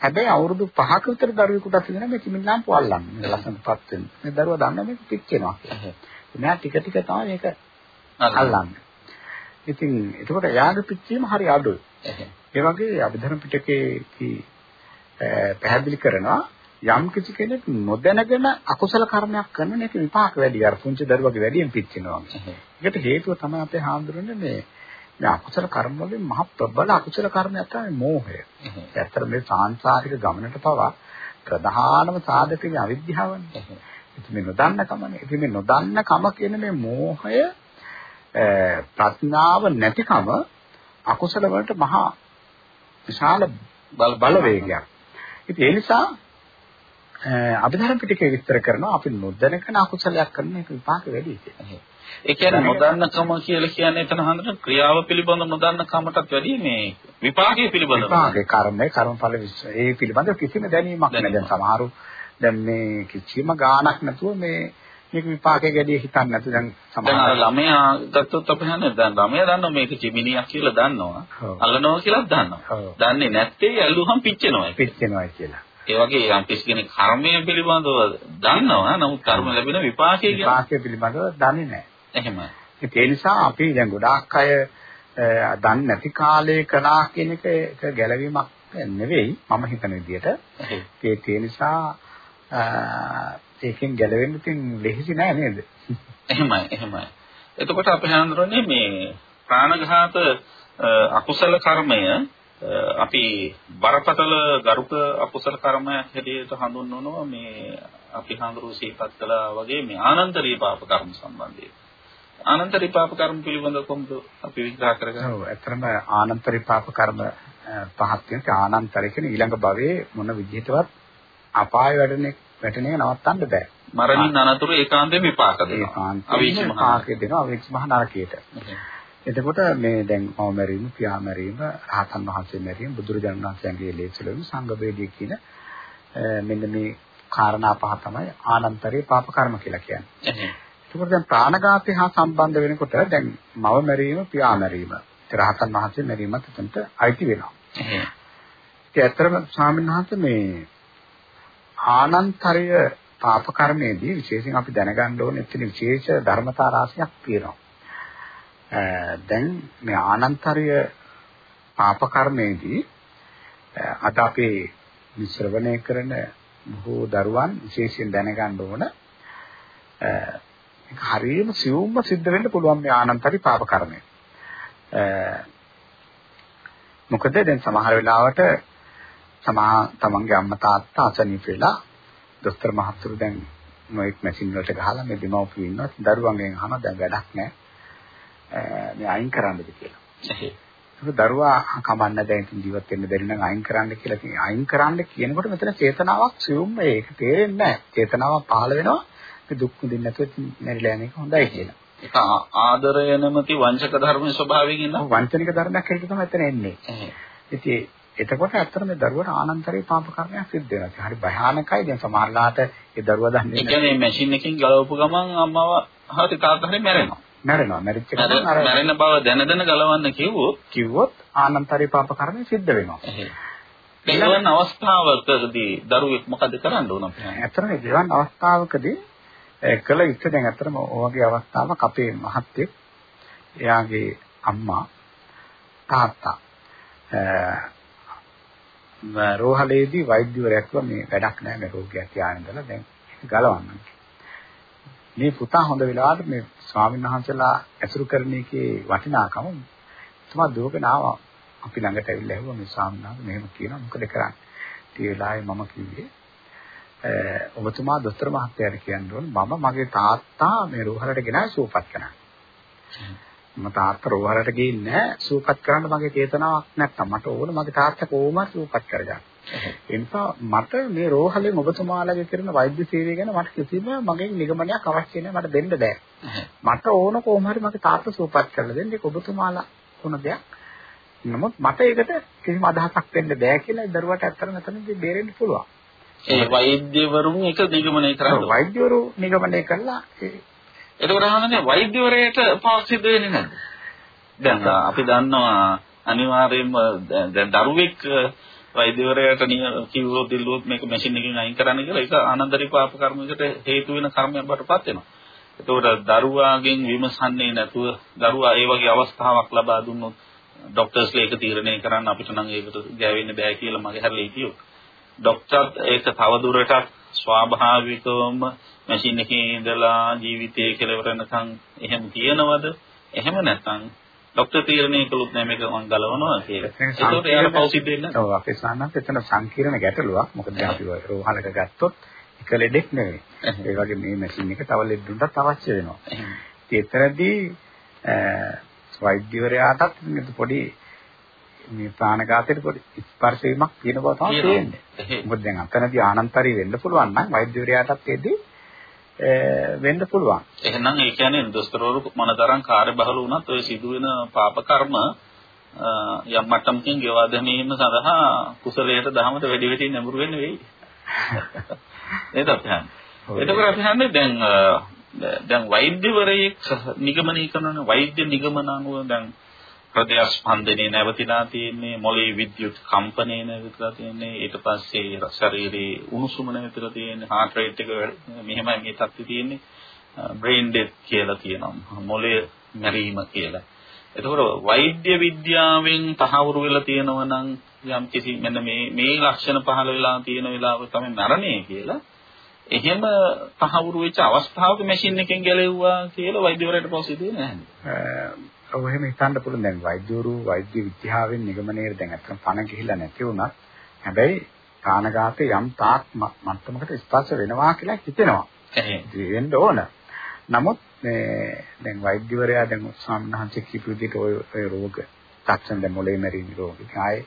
හැබැයි අවුරුදු 5ක විතර දරුවෙකුට තියෙන මේ කිමින් ලාම්පුව අල්ලන්නේ. මේක ලස්සනටපත් වෙන. මේ දරුවා දන්නේ මේක පිච්චෙනවා කියලා. මෙයා ටික ටික තමයි මේක අල්ලන්නේ. ඉතින් එතකොට එයාගේ පිච්චීම හරි අඩුයි. ඒ වගේ අභිධර්ම පිටකේ පැහැදිලි කරනවා යම් කිසි කෙනෙක් නොදැනගෙන අකුසල කර්මයක් කරන එක විපාක වැඩි. අර පුංචි දරුවගේ වැඩියෙන් පිච්චෙනවා. ඒකට හේතුව තමයි අපේ හාමුදුරනේ මේ මේ අකුසල කර්ම වලින් මහ ප්‍රබල අකුසල කර්මයක් තමයි මෝහය. ඇත්තට මේ සාංශාරික ගමනට පවා ප්‍රධානම සාධකයේ අවිද්‍යාවනේ. ඉතින් මේ නොදන්න කමනේ. ඉතින් මේ නොදන්න කම කියන මේ මෝහය ප්‍රඥාව නැතිකම අකුසල වලට මහා විශාල බලවේගයක්. ඉතින් ඒ නිසා අභිධර්ම පිටකේ විස්තර කරනවා අපි නොදැනගෙන අකුසලයක් කරන එක විපාක වැඩි කියලා. ඒ කියන්නේ නොදන්නකම කියලා කියන්නේ එතන හඳුනන ක්‍රියාව පිළිබඳ නොදන්න කමටත් වැඩි මේ විපාකයේ පිළිබඳ විපාකේ කර්මය කර්මඵල විශ්ව ඒ පිළිබඳ කිසිම දැනීමක් නැහැ. දැන් සමහරු දැන් මේ කිසිම ගාණක් නැතුව මේ මේක විපාකයේ ගැඩිය හිතන්නේ නැතු දැන් සමහර ළමයා ගත්තොත් අපි හන්නේ දැන් ළමයා දන්නවා මේක චිමිනියක් කියලා දන්නවා. අල්ලනවා කියලා දන්නවා. දන්නේ නැත්තේ ඇල්ලුවහම පිච්චෙනවා. පිච්චෙනවා කියලා. ඒ වගේ යම් කිසි කෙනෙක් කර්මය පිළිබඳව දන්නවා නමුත් කර්ම ලැබෙන විපාකයේ විපාකයේ පිළිබඳව දන්නේ නැහැ. එහෙමයි. ඒ නිසා අපි දැන් ගොඩාක් අය දන්නේ නැති කාලේ කළා කියන එක ඒක ගැළවීමක් නෙවෙයි මම හිතන විදිහට. ඒ ඒ නිසා ඒකෙන් ගැලවෙන්න ඉතින් ලෙහෙසි නෑ නේද? එහෙමයි එහෙමයි. එතකොට අපි හඳුරන්නේ මේ ප්‍රාණඝාත අකුසල කර්මය අපි බරපතල ගරුක අකුසල කර්මයක් හැටියට හඳුන්වනවා මේ අපි හඳුරු සිහිපත් කළා වගේ මේ ආනන්තරී පාප කර්ම සම්බන්ධයෙන්. ආනන්තරී පාප කර්ම පිළිබඳව කොහොමද අපි විග්‍රහ කරගන්නේ? ඔව් ඇත්තටම ආනන්තරී පාප කර්ම පහක් තියෙනවා. ආනන්තරී කියන්නේ ඊළඟ භවයේ මොන විදිහටවත් අපාය වැඩෙන්නේ වැටෙන එක නවත්තන්න බෑ. මරණින් අනතුරු ඒකාන්තයෙන් විපාක දෙනවා. අවීච මහාකේ දෙනවා අවීච මහ නරකයට. එතකොට මේ දැන් මව මැරීම, පියා මැරීම, රහතන් වහන්සේ මැරීම, බුදුරජාණන් වහන්සේගේ ලේසලවීම, සංඝ වේදී කියන මෙන්න මේ කාරණා පහ තමයි ආනන්තරේ පාප කර්ම කියලා කියන්නේ. එතකොට දැන් ප්‍රාණඝාතය හා සම්බන්ධ වෙනකොට දැන් මව මැරීම, පියා මැරීම, රහතන් වහන්සේ මැරීමත් එතනට අයිති වෙනවා. ඒක ඇත්තටම ස්වාමීන් වහන්සේ මේ ආනන්තරය පාප කර්මයේදී විශේෂයෙන් අපි දැනගන්න ඕනේ එතන විශේෂ ධර්මතා රාශියක් තියෙනවා. දැන් මේ ආනන්තරය පාප කර්මයේදී අද අපේ ශ්‍රවණය කරන බොහෝ දරුවන් විශේෂයෙන් දැනගන්න ඕන ඒක හරියම සියුම්ම සිද්ධ වෙන්න පුළුවන් මේ ආනන්තරි පාප කර්මය. මොකද දැන් සමහර වෙලාවට තමා තමන්ගේ අම්මා තාත්තා අසනීප වෙලා දොස්තර මහතුරු දැන් නොඑක් මැෂින් වලට ගහලා මේ දෙමව්පියෝ ඉන්නවා දරුවන්ගෙන් අහනවා දැන් වැඩක් නැහැ මේ අයින් කරන්නද කියලා. ඒක දරුවා කමන්න දැන් ඉතින් ජීවත් වෙන්න බැරි නම් අයින් කරන්න කියලා කියන අයින් කරන්න කියනකොට මෙතන චේතනාවක් සියුම්ම ඒක තේරෙන්නේ නැහැ. චේතනාවක් පහළ වෙනවා දුක් විඳින්න නැතුව මැරිලා යන එක හොඳයි කියලා. ඒක ආදරය නැමැති වංචක ධර්මයේ ස්වභාවයෙන් ඉන්න වංචනික ධර්මයක් හැටියට තමයි එතන එන්නේ. ඉතින් එතකොට ඇත්තට මේ දරුවට ආනන්තරේ පාප කර්මයක් සිද්ධ වෙනවා. හරි භයානකයි. දැන් සමහරලාට ඒ දරුවා දන්නේ නැහැ. ඒ කියන්නේ මැෂින් එකකින් ගලවපු ගමන් අම්මව හරි තාත්තා හරි මැරෙනවා. මැරෙනවා. මැරිච්ච ගමන් අර මැරෙන බව දැන දැන ගලවන්න කිව්වොත් කිව්වොත් ආනන්තරී පාප කර්මය සිද්ධ වෙනවා. එවන් අවස්ථාවකදී දරුවෙක් මොකද කරන්න ඕන අපේ? ඇත්තටම ජීවන් අවස්ථාවකදී කළ යුත්තේ දැන් ඇත්තටම ඔයගේ අවස්ථාවක් අපේ මහත්තයෙක් එයාගේ අම්මා තාත්තා රෝහලේදී වෛද්‍යවරයෙක් මේ වැඩක් නැහැ මේ රෝගියා කියන ඉඳලා දැන් ගලවන්න. මේ පුතා හොඳ වෙලාවට මේ ස්වාමීන් වහන්සේලා ඇසුරු කරන එකේ වටිනාකම තුමා දුවගෙන ආවා. අපි ළඟට ඇවිල්ලා ඇහුවා මේ ස්වාමීන් වහන්සේ මෙහෙම කියනවා මොකද කරන්නේ? ඒ වෙලාවේ මම කිව්වේ ඔබතුමා දොස්තර මහත්තයාට කියන්න ඕන මම මගේ තාත්තා මේ රෝහලට ගෙනයි සූපත් කරන්න. මම තාත්තා රෝහලට ගිහින් නැහැ සූපත් කරන්න මගේ චේතනාවක් නැත්තම් මට ඕන මගේ තාත්තා කොහොමද සූපත් කරගන්න. ඒ නිසා මට මේ රෝහලෙන් ඔබතුමාලගේ කරන වෛද්‍ය සේවය ගැන මට කිසිම මගෙන් නිගමනයක් අවශ්‍ය නැහැ මට දෙන්න බෑ. මට ඕන කොහොම හරි මගේ තාත්තා සූපත් කරලා දෙන්න ඒක ඔබතුමාලා වුණ දෙයක්. නමුත් මට ඒකට කිසිම අදහසක් වෙන්න බෑ කියලා දරුවට ඇත්තටම එතනදී බේරෙන්න පුළුවන්. ඒ වෛද්‍යවරුන් එක නිගමනය කරනවා. වෛද්‍යවරු නිගමනය කළා එතකොට අහන්නේ වෛද්‍යවරයාට පාස් සිද්ධ වෙන්නේ නැද්ද? දැන් අපි දන්නවා අනිවාර්යයෙන්ම දැන් දරුවෙක් වෛද්‍යවරයාට කිව්වොත් දිල්ලුවොත් මේක මැෂින් එකකින් අයින් කරන්න කියලා ඒක ආනන්දරි පාප කර්මයකට හේතු වෙන කර්මයක් බඩපත් වෙනවා. එතකොට දරුවාගෙන් විමසන්නේ නැතුව දරුවා ඒ වගේ අවස්ථාවක් ලබා දුන්නොත් ડોක්ටර්ස්ලා ඒක තීරණය කරන්න අපිට නම් ඒකට ගෑවෙන්න බෑ කියලා මගේ හැරලා හිටියොත්. ડોක්ටර් ඒක තවදුරටත් ස්වාභාවිකවම මැෂින් එකේ ඉඳලා ජීවිතයේ කෙලවර වෙනකන් එහෙම තියනවද? එහෙම නැත්නම් ડોක්ටර් තීරණය කළොත් නෑ මේක මම ගලවනවා කියලා. ඒකට එයාට පෞසිද්ධ වෙන්නේ. ඔව් අපේ සාන්නත් එතන සංකීර්ණ ගැටලුවක්. මොකද අපි රෝහලක ගත්තොත් එක ලෙඩෙක් නෙවෙයි. ඒ වගේ මේ මැෂින් එක තව ලෙඩුන්ටත් අවශ්‍ය වෙනවා. ඒතරදී වෛද්‍යවරයාටත් පොඩි මේ ප්‍රාණඝාතයට පොඩි ස්පර්ශ වීමක් තියෙන බව තමයි තේරෙන්නේ. මොකද දැන් අතනදී ආනන්තරී වෙන්න පුළුවන් නම් වෛද්‍යවරයාටත් එදී වෙන්න පුළුවන්. එහෙනම් ඒ කියන්නේ දොස්තරවරු මොනතරම් කාර්යබහුල වුණත් ඔය සිදුවෙන පාප කර්ම යම් මට්ටමකින් ගෙවා දැමීම සඳහා කුසලයට දහමට වැඩි වැඩි නැඹුරු වෙන්න වෙයි. (laughs) නේද අපි හන්නේ. එතකොට අපි හන්නේ දැන් දැන් වෛද්‍යවරයෙක් නිගමනය කරන වෛද්‍ය නිගමන අනුව දැන් හෘදය ස්පන්දනයේ නැවතිලා තියෙන්නේ මොළයේ විද්‍යුත් කම්පනය නැවතිලා තියෙන්නේ ඊට පස්සේ ශරීරයේ උණුසුම නැවතිලා තියෙන්නේ heart rate එක මෙහෙමයි මේ තත්ත්වය තියෙන්නේ brain death කියලා කියනවා මොළයේ මැරීම කියලා. එතකොට වෛද්‍ය විද්‍යාවෙන් තහවුරු වෙලා තියෙනවා නම් යම් කිසි මෙන්න මේ මේ ලක්ෂණ පහළ වෙලා තියෙන වෙලාව තමයි මරණය කියලා. එහෙම තහවුරු වෙච්ච අවස්ථාවක මැෂින් එකෙන් ගැලෙව්වා කියලා වෛද්‍යවරයාට පොසිට් වෙන්නේ නැහැ. ඔව් එහෙම හිතන්න පුළුවන් දැන් වෛද්‍යවරු වෛද්‍ය විද්‍යාවෙන් නිගමනයේ දැන් අත්‍තරම් පණ ගිහිල්ලා නැති වුණත් හැබැයි ප්‍රාණඝාතේ යම් තාක් මට්ටමකට ස්පර්ශ වෙනවා කියලා හිතෙනවා. වෙන්න ඕන. නමුත් මේ දැන් වෛද්‍යවරයා දැන් සම්හන්සේ කියපු විදිහට ඔය ඔය රෝග තක්ෂණ දැන් මොලේ මැරීම රෝග. ආයේ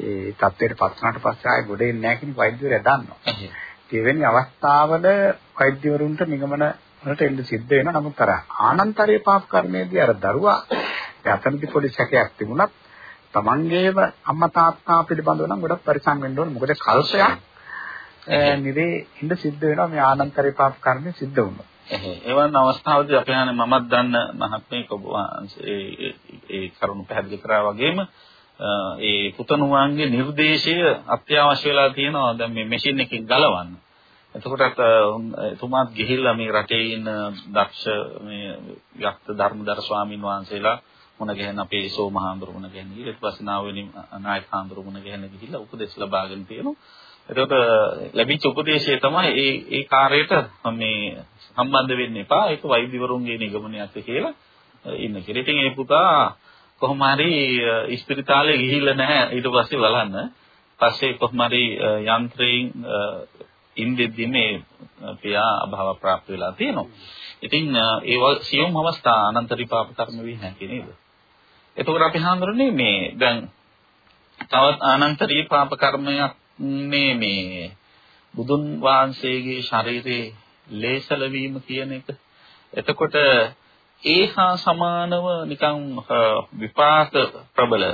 ඒ තත්ත්වයට පත් වුණාට පස්සේ ආයේ ගොඩ එන්නේ නැහැ කියන වෛද්‍යවරයා දන්නවා. ඒ අවස්ථාවල වෛද්‍යවරුන්ට නිගමන වලට එන්න සිද්ධ වෙනවා. නමුත් අර ආනන්තරයේ පාප කර්මයේදී අර දරුවා යතනදි පොඩි සැකයක් තිබුණත් තමන්ගේම අම්මා තාත්තා පිළිබඳව නම් ගොඩක් පරිසම් වෙන්න ඕනේ. මොකද කල්පයක් නිරේ ඉඳ සිද්ධ වෙනවා මේ ආනන්තරයේ පාප කර්මය සිද්ධ වුණා. එවන් අවස්ථාවලදී අපි හන්නේ මමත් දන්න මහත්මයෙක් ඔබ ඒ ඒ කරුණු පැහැදිලි කරා වගේම ඒ පුතණුවන්ගේ නිර්දේශය අත්‍යවශ්‍ය වෙලා තියෙනවා දැන් මේ මැෂින් එකකින් ගලවන්න. එතකොටත් එතුමාත් ගිහිල්ලා මේ රටේ ඉන්න දක්ෂ මේ යක්ත ධර්මදර ස්වාමින් වහන්සේලා මුණ ගැහෙන අපේ සෝමහාඳුරු මුණ ගැහෙන ඊට පස්සේ නාවෙනි නායක හාඳුරු මුණ ගැහෙන ගිහිල්ලා උපදෙස් ලබාගෙන තියෙනවා. එතකොට ලැබිච්ච උපදේශය තමයි ඒ ඒ කාර්යයට මේ සම්බන්ධ වෙන්න එපා. ඒක වෛද්‍යවරුන්ගේ නිගමනයක් කියලා ඉන්න කියලා. ඉතින් ඒ පුතා කොහොම හරි ඉස්පිරිතාලේ ගිහිල්ලා නැහැ ඊට පස්සේ බලන්න. පස්සේ කොහොම හරි යන්ත්‍රයෙන් ඉන්දෙද්දි මේ පියා අභාව ප්‍රාප්ත වෙලා තියෙනවා. ඉතින් ඒ සියුම් අවස්ථා අනන්ත විපාක කර්ම වෙන්නේ නැති නේද? එතකොට අපි හඳුරන්නේ මේ දැන් තවත් අනන්ත විපාක කර්මයක් මේ මේ බුදුන් වහන්සේගේ ශරීරයේ ලේසල වීම කියන එක. එතකොට ඒහා සමානව නිකන් විපාක ප්‍රබල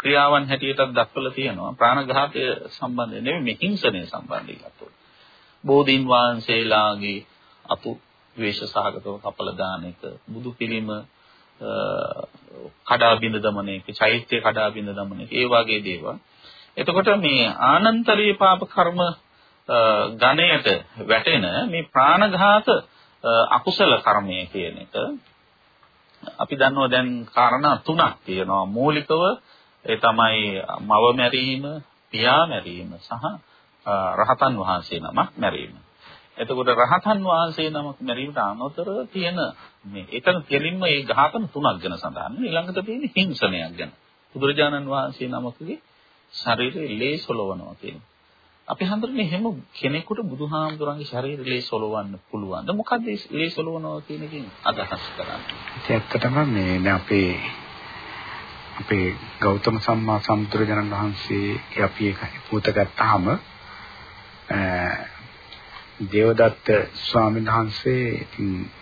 ක්‍රියාවන් හැටියටත් දක්වලා තියෙනවා. ප්‍රාණඝාතය සම්බන්ධයෙන් නෙමෙයි මේ හිංසනය සම්බන්ධයෙන් අතෝ. බෝධීන් වහන්සේලාගේ අතු ද්වේෂ සහගතව කපල දාන එක, බුදු පිළිම කඩා බිඳ දමන එක, චෛත්‍ය කඩා බිඳ දමන එක, ඒ වගේ දේවල්. එතකොට මේ ආනන්තරීය පාප කර්ම ගණයට වැටෙන මේ ප්‍රාණඝාත අකුසල කර්මය කියන එක අපි දන්නවා දැන් කාරණා තුනක් තියෙනවා. මූලිකව ඒ තමයි මව මැරීම, පියා මැරීම සහ රහතන් වහන්සේ නමක් මැරීම. එතකොට රහතන් වහන්සේ නමක් මැරීමට අමතර තියෙන මේ එතන කෙලින්ම මේ ඝාතන තුනක් ගැන සඳහන්. ඊළඟට තියෙන්නේ හිංසනයක් ගැන. බුදුරජාණන් වහන්සේ නමකගේ ශරීරයේ ලේ සොලවනවා කියන්නේ. අපි හඳුරන්නේ එහෙම කෙනෙකුට බුදුහාමුදුරන්ගේ ශරීරය ලේ සොලවන්න පුළුවන්ද? මොකද්ද ලේ සොලවනවා කියන එකෙන් අදහස් කරන්නේ? ඇත්තටම මේ අපේ අපේ ගෞතම සම්මා සම්බුදුරජාණන් වහන්සේ අපි ඒක පුත ගත්තාම දේවදත්ත ස්වාමීන් වහන්සේ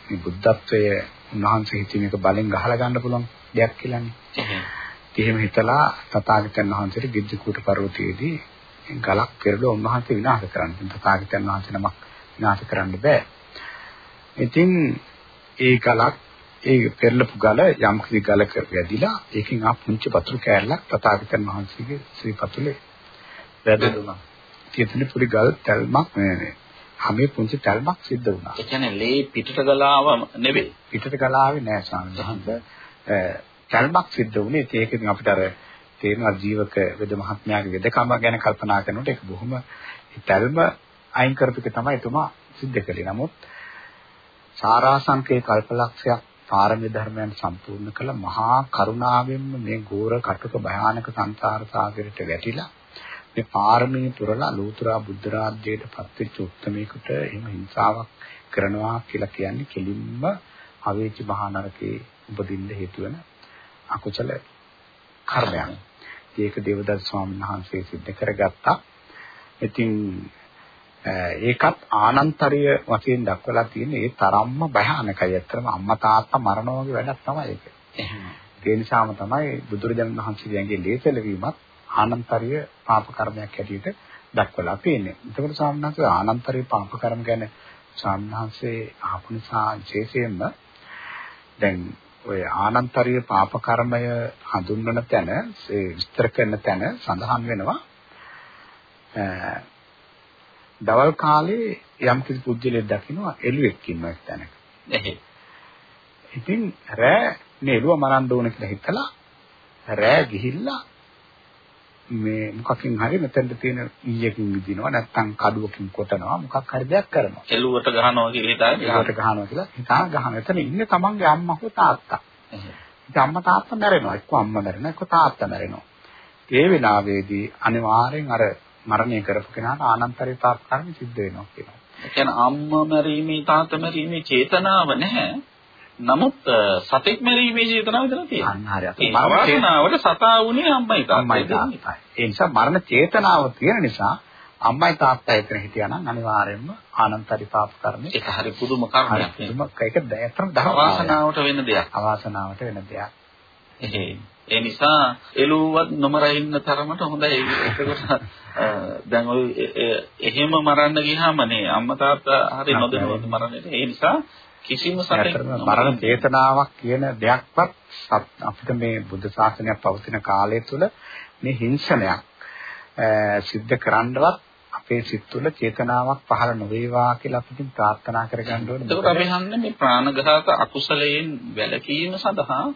මේ බුද්ධත්වය උන්වහන්සේ හිතේ මේක බලෙන් ගහලා ගන්න පුළුවන් දෙයක් කියලානේ. එහෙම හිතලා තථාගතයන් වහන්සේට ගිජ්ජකූට පර්වතයේදී ගලක් පෙරළුව උන්වහන්සේ විනාශ කරන්න. තථාගතයන් වහන්සේ නමක් විනාශ කරන්න බෑ. ඉතින් ඒ ගලක් ඒ පෙරලපු ගල යම් කිසි ගලක වැදිලා ඒකෙන් ආ පුංචි වතුර කෑල්ලක් තථාගතයන් වහන්සේගේ ශ්‍රී පතුලේ වැදුණා. තියෙන පොඩි ගල් තල්මක් නෙවෙයි. හැමේ පුංචි තල්මක් සිද්ධ වුණා. ඒ කියන්නේ ලේ පිටට ගලාව නෙවෙයි. පිටට ගලාවේ නෑ ස්වාමීන් වහන්සේ. තල්මක් සිද්ධ වුණේ ඒකෙන් අපිට අර තේරෙනවා ජීවක වෙද මහත්මයාගේ වෙදකම ගැන කල්පනා කරනකොට ඒක බොහොම තල්ම අයින් කරපු එක තමයි එතුමා සිද්ධ කළේ. නමුත් සාරාංශකේ කල්පලක්ෂයක් පාරමී ධර්මයන් සම්පූර්ණ කළ මහා කරුණාවෙන්ම මේ ගෝර කටුක භයානක සංසාර සාගරයට වැටිලා මේ පාරමී පුරලා ලෝතුරා බුද්ධ රාජ්‍යයට පත්වෙච්ච උත්මේකට එහෙම හිංසාවක් කරනවා කියලා කියන්නේ කෙලින්ම අවේචි මහා නරකේ උපදින්න හේතු වෙන අකුසල කර්මයක්. ඒක දේවදත්ත ස්වාමීන් වහන්සේ සිද්ධ කරගත්තා. ඉතින් ඒකත් ආනන්තරීය වශයෙන් දක්වලා තියෙන ඒ තරම්ම භයානකයි. ඇත්තටම අම්මා තාත්තා මරනවා වගේ වැඩක් තමයි ඒක. ඒ නිසාම තමයි බුදුරජාණන් වහන්සේගේ ලේසලවීමත් ආනන්තරීය පාප කර්මයක් හැටියට දක්වලා තියෙන්නේ. එතකොට සාමනාංශ ආනන්තරීය පාප කර්ම ගැන සාමනාංශේ අහපු නිසා විශේෂයෙන්ම දැන් ඔය ආනන්තරීය පාප කර්මය හඳුන්වන තැන ඒ විස්තර කරන තැන සඳහන් වෙනවා දවල් කාලේ යම් කිසි පුජ්‍යලෙක් දකින්නවා එළුවෙක් ඉන්නවා එක් තැනක. එහේ. ඉතින් රෑ මේ එළුව මරන්න ඕන කියලා හිතලා රෑ ගිහිල්ලා මේ මොකකින් හරි මෙතෙන්ද තියෙන ඊයකින් විදිනවා නැත්නම් කඩුවකින් කොටනවා මොකක් හරි දෙයක් කරනවා. එළුවට ගහනවා කියලා හිතාගෙන එළුවට ගහනවා කියලා හිතා ගහන. එතන ඉන්නේ තමන්ගේ අම්මා හෝ තාත්තා. ඉතින් අම්මා තාත්තා මැරෙනවා. එක්ක අම්මා මැරෙනවා එක්ක තාත්තා මැරෙනවා. ඒ වෙලාවේදී අනිවාර්යෙන් අර මරණය කරපු කෙනාට ආනන්තරේ පාප කර්ම සිද්ධ වෙනවා කියනවා. ඒ කියන්නේ අම්මා මැරීමේ තාත්තා මැරීමේ චේතනාව නැහැ. නමුත් සතෙක් මැරීමේ චේතනාව විතර තියෙනවා. අන්න හරියට. ඒ වාසනාවට සතා වුණේ අම්මයි තාත්තයි. ඒ නිසා මරණ චේතනාව තියෙන නිසා අම්මයි තාත්තා එතන හිටියා නම් අනිවාර්යයෙන්ම ආනන්තරි පාප කර්මය ඒක හරි පුදුම කර්මයක්. පුදුම ඒක දැත්තම දහම වාසනාවට වෙන දෙයක්. අවාසනාවට වෙන දෙයක්. එහෙයි. ඒ නිසා එළුවත් නොමර ඉන්න තරමට හොඳයි. ඒකට දැන් ඔය එහෙම මරන්න ගියාම නේ අම්මා තාත්තා හරි නොදැනුවත් මරන්නට. ඒ නිසා කිසිම සතෙක් මරණ චේතනාවක් කියන දෙයක්වත් අපිට මේ බුද්ධ ශාසනයක් පවතින කාලය තුල මේ හිංසනයක් සිද්ධ කරන්නවත් අපේ සිත් තුළ චේතනාවක් පහළ නොවේවා කියලා අපිට ප්‍රාර්ථනා කරගන්න ඕනේ. ඒකට අපි හන්නේ මේ ප්‍රාණඝාත අකුසලයෙන් වැළකීම සඳහා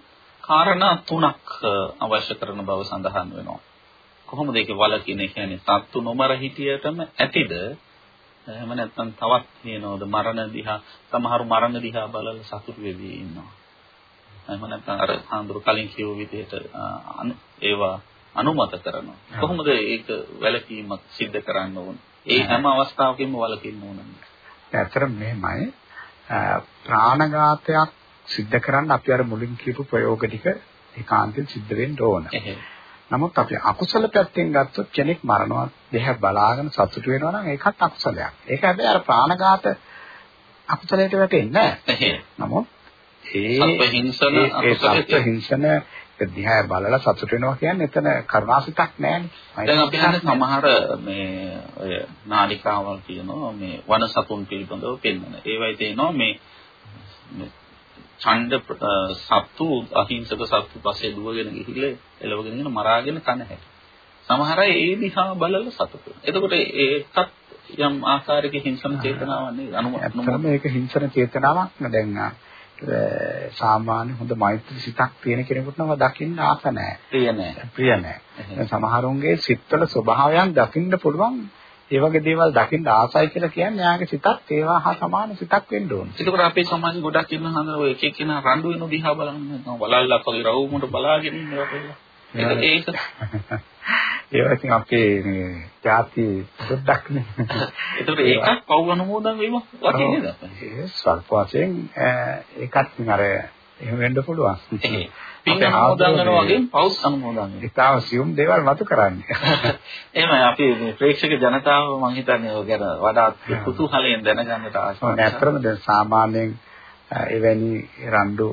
කාරණා තුනක් අවශ්‍ය කරන බව සඳහන් වෙනවා. කොහොමද ඒක වලකින කියන්නේ සත්තු නොමර හිටියටම ඇතිද? එහෙම නැත්නම් තවත් කියනවද මරණ දිහා සමහරු මරණ දිහා බලලා සතුටු වෙවි ඉන්නවා. එහෙම නැත්නම් අර හාමුදුරු කලින් කියව විදිහට ඒවා අනුමත කරනවා. කොහොමද ඒක වැලකීමක් සිද්ධ කරන්න ඕන? ඒ හැම අවස්ථාවකම වලකින්න ඕනද? ඇත්තටම මෙහෙමයි. ප්‍රාණඝාතයක් සිද්ධ කරන්න අපි අර මුලින් කියපු ප්‍රයෝග ටික ඒකාන්තයෙන් සිද්ධ වෙන්න ඕන. නමුත් අපි අකුසල පැත්තෙන් ගත්තොත් කෙනෙක් මරනවා දෙහැ බලාගෙන සතුටු වෙනවා නම් ඒකත් අකුසලයක්. ඒක හැබැයි අර ප්‍රාණඝාත අකුසලයට වැටෙන්නේ නැහැ. නමුත් ඒ සත්පහිංසන අකුසලයට හිංසන දිහා බලලා සතුට වෙනවා කියන්නේ එතන කරුණාසිතක් නෑනේ. දැන් අපි හන්නේ සමහර මේ ඔය නාලිකාවල් කියනවා මේ වන සතුන් පිළිබඳව පෙන්වන. ඒවයි තේනවා මේ ඡණ්ඩ සත්තු අහිංසක සත්තු පස්සේ දුවගෙන ගිහිල්ලා එලවගෙන යන මරාගෙන කන හැටි. සමහර අය ඒ දිහා බලලා සතුටු. එතකොට ඒකත් යම් ආකාරයක හිංසන චේතනාවක් නේද? අනුමත මේක හිංසන චේතනාවක් න දැන් සාමාන්‍ය හොඳ මෛත්‍රී සිතක් තියෙන කෙනෙකුට නම් දකින්න ආස නැහැ. ප්‍රිය නැහැ. ප්‍රිය නැහැ. සමහරුන්ගේ සිත්වල ස්වභාවයන් දකින්න පුළුවන් ඒ වගේ දේවල් දකින්න ආසයි කියලා කියන්නේ යාගේ සිතත් ඒවා හා සමාන සිතක් වෙන්න ඕනේ. ඒකෝර අපේ සමාජෙ ගොඩක් ඉන්න හන්ද ඔය එක එක්කෙනා රණ්ඩු වෙන දිහා බලන්න වලල්ලක් වගේ රවුමට බලාගෙන ඉන්නවා කියලා. ඒක (laughs) ඒවා ඉතින් අපේ මේ ಜಾති සුද්දක් නේ. ඒකට ඒකත් පව් අනුමෝදන් වීම වගේ නේද? ඒ ස්වල්ප වශයෙන් ඒකත් අර එහෙම වෙන්න පුළුවන්. පින් අනුමෝදන් කරනවා වගේ පව් අනුමෝදන් වෙනවා. ඉතාලම සියුම් දේවල් මතු කරන්නේ. (laughs) එහෙමයි අපි මේ ප්‍රේක්ෂක ජනතාව මම හිතන්නේ ඔය ගැන වඩාත් කුතුහලයෙන් දැනගන්නට ආසයි. නැත්තරම දැන් සාමාන්‍යයෙන් එවැනි රණ්ඩු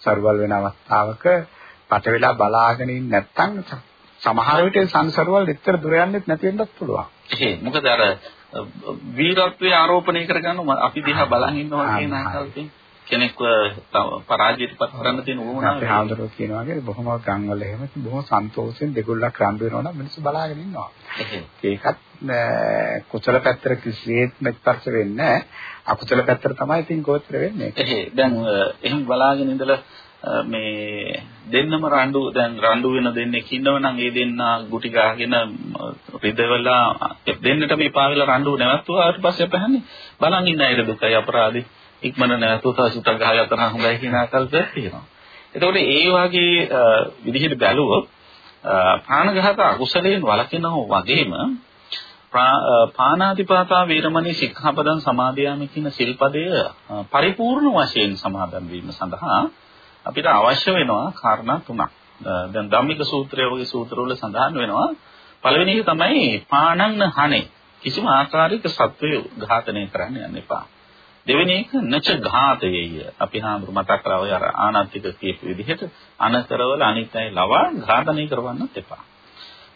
සර්වල් වෙන අවස්ථාවක පට වෙලා බලාගෙන ඉන්නේ නැත්නම් සමහර විට සංසරුවල් එච්චර දුර යන්නෙත් නැති වෙන්නත් පුළුවන්. ඒ මොකද අර වීරත්වයේ ආරෝපණය කරගන්න අපි දිහා බලන් ඉන්නවා කියන ආකාරයෙන් කෙනෙක්ව පරාජයටපත් කරන්න තියෙන උවමනාව අපේ හාමුදුරුවෝ කියනවා වගේ බොහොම ගම්වල එහෙම බොහොම සන්තෝෂෙන් දෙගොල්ලක් රණ්ඩු වෙනවා නම් මිනිස්සු බලාගෙන ඉන්නවා. ඒකත් කුසල පැත්තට කිසිසේත්ම ස්පර්ශ වෙන්නේ නැහැ. අකුසල පැත්තට තමයි ඉතින් ගෝත්‍ර වෙන්නේ. දැන් එහෙම බලාගෙන ඉඳලා මේ දෙන්නම රණ්ඩු දැන් රණ්ඩු වෙන දෙන්නෙක් ඉන්නවනම් ඒ දෙන්න ගුටි ගහගෙන රිදවලා දෙන්නට මේ පාවෙලා රණ්ඩු නැවතුවාට පස්සේ අපහන්නේ බලන් ඉන්න අයද දුකයි අපරාධي ඉක්මන නැවතුවා සුටක් ගහගත්තා නම් හොඳයි කියන ආකල්පයක් තියෙනවා. එතකොට ඒ වගේ විදිහට බැලුවොත් ප්‍රාණඝාත අකුසලයෙන් වළකිනව වගේම පානාතිපාතා වීරමණී සික්ඛාපදං සමාදියාමි කියන සිල්පදය පරිපූර්ණ වශයෙන් සමාදන් වීම සඳහා අපිට අවශ්‍ය වෙනවා කාරණා තුනක්. දැන් ධම්මික සූත්‍රය වගේ සූත්‍රවල සඳහන් වෙනවා පළවෙනි එක තමයි පාණන්න හනේ කිසිම ආකාරයක සත්වය ඝාතනය කරන්න යන්න එපා. දෙවෙනි එක නච ඝාතයේය. අපි හාමුදුරු මතක් කරා ඔය අර ආනන්තික කියපු විදිහට අනකරවල අනිත්‍යය ලවා ඝාතනය කරවන්නත් එපා.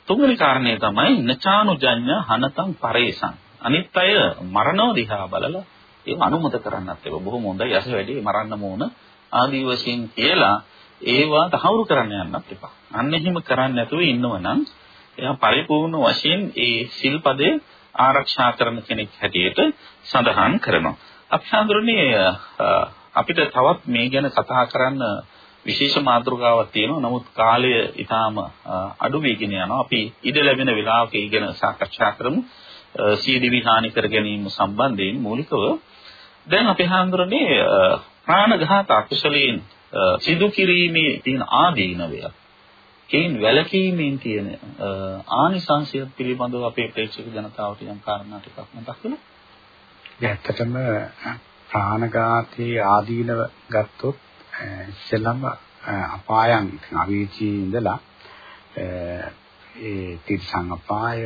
තුන්වෙනි කාරණේ තමයි නචානුජඤ්ඤ හනතං පරේසං. අනිත්‍යය මරණෝ දිහා බලලා ඒව අනුමත කරන්නත් ඒවා බොහොම හොඳයි ඇස වැඩි මරන්න ඕන ආදී වශයෙන් කියලා ඒවා තහවුරු කරන්න යන්නත් එපා. අන්න එහෙම කරන්නේ නැතුව ඉන්නවනම් එයා පරිපූර්ණ වශයෙන් ඒ සිල්පදේ ආරක්ෂා කරන කෙනෙක් හැටියට සඳහන් කරනවා. අපි හඳුරන්නේ අපිට තවත් මේ ගැන කතා කරන්න විශේෂ මාතෘකාවක් තියෙනවා. නමුත් කාලය ඊටාම අඩු වෙගෙන යනවා. අපි ඉඩ ලැබෙන වෙලාවක ඉගෙන සාකච්ඡා කරමු. සීදිවි හානි කර ගැනීම සම්බන්ධයෙන් මූලිකව දැන් අපි හඳුරන්නේ ප්‍රාණඝාත අකුසලයෙන් සිදු කිරීමේ තියෙන ආදීනවය. ඒන් වැළකීමෙන් තියෙන ආනිසංශය පිළිබඳව අපේ ප්‍රේක්ෂක ජනතාවට යම් කාරණා ටිකක් මතක් වෙනවා. ඇත්තටම ප්‍රාණඝාතයේ ආදීනව ගත්තොත් ඉස්සෙල්ලම අපායන් අවීචී ඉඳලා ඒ තිරසං අපාය,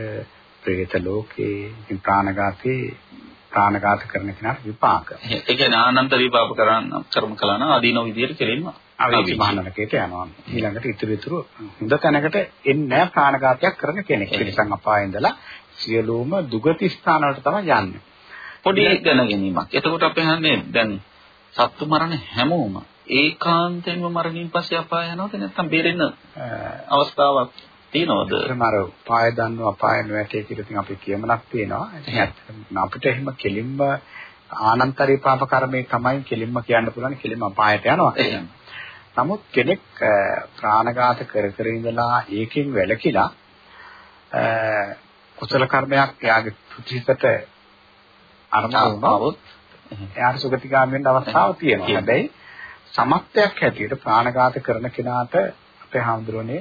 പ്രേත ලෝකේ, ප්‍රාණඝාතේ ප්‍රාණඝාත කරන කෙනාට විපාක. ඒ කියන්නේ ආනන්ත විපාක කරන කර්ම කළා නම් අදීනෝ විදියට කෙරෙන්න අවීචි මහානරකයට යනවා. ඊළඟට ඉතුරු ඉතුරු හොඳ තැනකට එන්නේ නැහැ ප්‍රාණඝාතයක් කරන කෙනෙක්. පිළිසං අපායේ ඉඳලා සියලුම දුගති ස්ථාන වලට තමයි යන්නේ. පොඩි දැනගැනීමක්. එතකොට අපි හන්නේ දැන් සත්තු මරණ හැමෝම ඒකාන්තයෙන්ම මරණින් පස්සේ අපාය යනවද නැත්නම් බේරෙන්න අවස්ථාවක් තියෙනවද? මර පාය දන්නව අපාය නොඇටේ කියලා ඉතින් අපි කියමනක් තියෙනවා. ඉතින් ඇත්තටම අපිට එහෙම කෙලින්ම ආනන්තරී පාප කර්මයේ තමයි කෙලින්ම කියන්න පුළුවන් කෙලින්ම අපායට යනවා. නමුත් කෙනෙක් ප්‍රාණඝාත කර කර ඉඳලා ඒකෙන් වැළකීලා කුසල කර්මයක් එයාගේ ප්‍රතිහිතට අරමුණවොත් එයාට සුගතිගාමී වෙන්න අවස්ථාවක් (laughs) තියෙනවා. හැබැයි සමත්යක් හැටියට ප්‍රාණඝාත කරන කෙනාට අපේ හාමුදුරනේ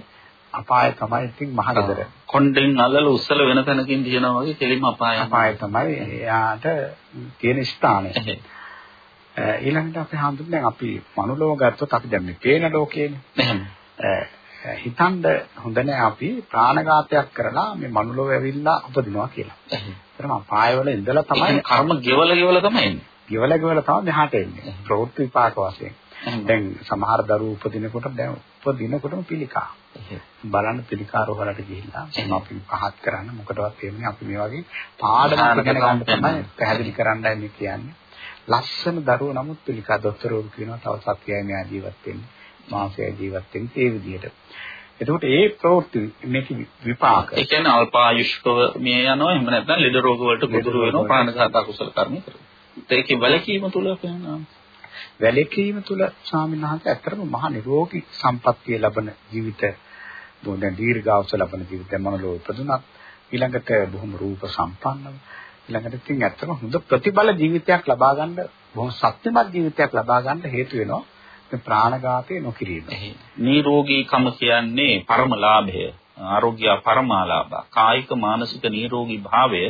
අපාය තමයි ඉතින් මහගෙදර. කොණ්ඩෙන් අල්ලලා උස්සල වෙන තැනකින් දිනනවා වගේ කෙලින්ම අපාය. අපාය තමයි එයාට තියෙන ස්ථානය. ඊළඟට අපි හඳුන්වන්නේ අපි මනුලෝක ගත්තොත් අපි දැන් මේ පේන ලෝකේනේ. හිතන්න හොඳ නැහැ අපි ප්‍රාණඝාතයක් කරලා මේ මනුලෝක ඇවිල්ලා උපදිනවා කියලා. ඒතරම අපායවල ඉඳලා තමයි කර්ම ගෙවල ගෙවල තමයි එන්නේ. ගෙවල ගෙවල තමයි මෙහාට එන්නේ. ප්‍රවෘත්ති විපාක වශයෙන්. දැන් සමහර දරුවෝ උපදිනකොට දැන් උපදිනකොටම පිළිකා. බලන්න පිළිකා රෝහලට ගිහිල්ලා අපි පහත් කරන්න මොකටවත් එන්නේ අපි මේ වගේ පාඩම් ඉගෙන ගන්න තමයි පැහැදිලි කරන්නයි මේ කියන්නේ. ලස්සන දරුවෝ නමුත් පිළිකා දොස්තරවරු කියනවා තව සත්‍යයයි මෙයා ජීවත් වෙන්නේ. මාසයයි ජීවත් වෙන්නේ ඒ විදිහට. එතකොට ඒ ප්‍රවෘත්ති මේක විපාක. ඒ කියන්නේ අල්පායුෂ්කව මේ යනවා. එහෙම නැත්නම් ලෙඩ රෝග වලට ගොදුරු වෙනවා. ප්‍රාණඝාත අකුසල කර්ම කරනවා. ඒකේ වැලකීම තුල කියනවා. වැලකීම තුල ස්වාමීන් වහන්සේ ඇත්තටම මහා නිරෝගී සම්පත්තිය ලබන ජීවිත. දැන් දීර්ඝායුෂ ලබන ජීවිතය මනෝ උපදුනත් ඊළඟට බොහොම රූප සම්පන්නව. ඊළඟට ඉතින් ඇත්තටම හොඳ ප්‍රතිබල ජීවිතයක් ලබා ගන්න බොහොම සත්‍යමත් ජීවිතයක් ලබා ගන්න හේතු වෙනවා ප්‍රාණඝාතය නොකිරීම. නිරෝගීකම කියන්නේ පරම ලාභය. ආරෝග්‍ය පරමාලාභ. කායික මානසික නිරෝගී භාවය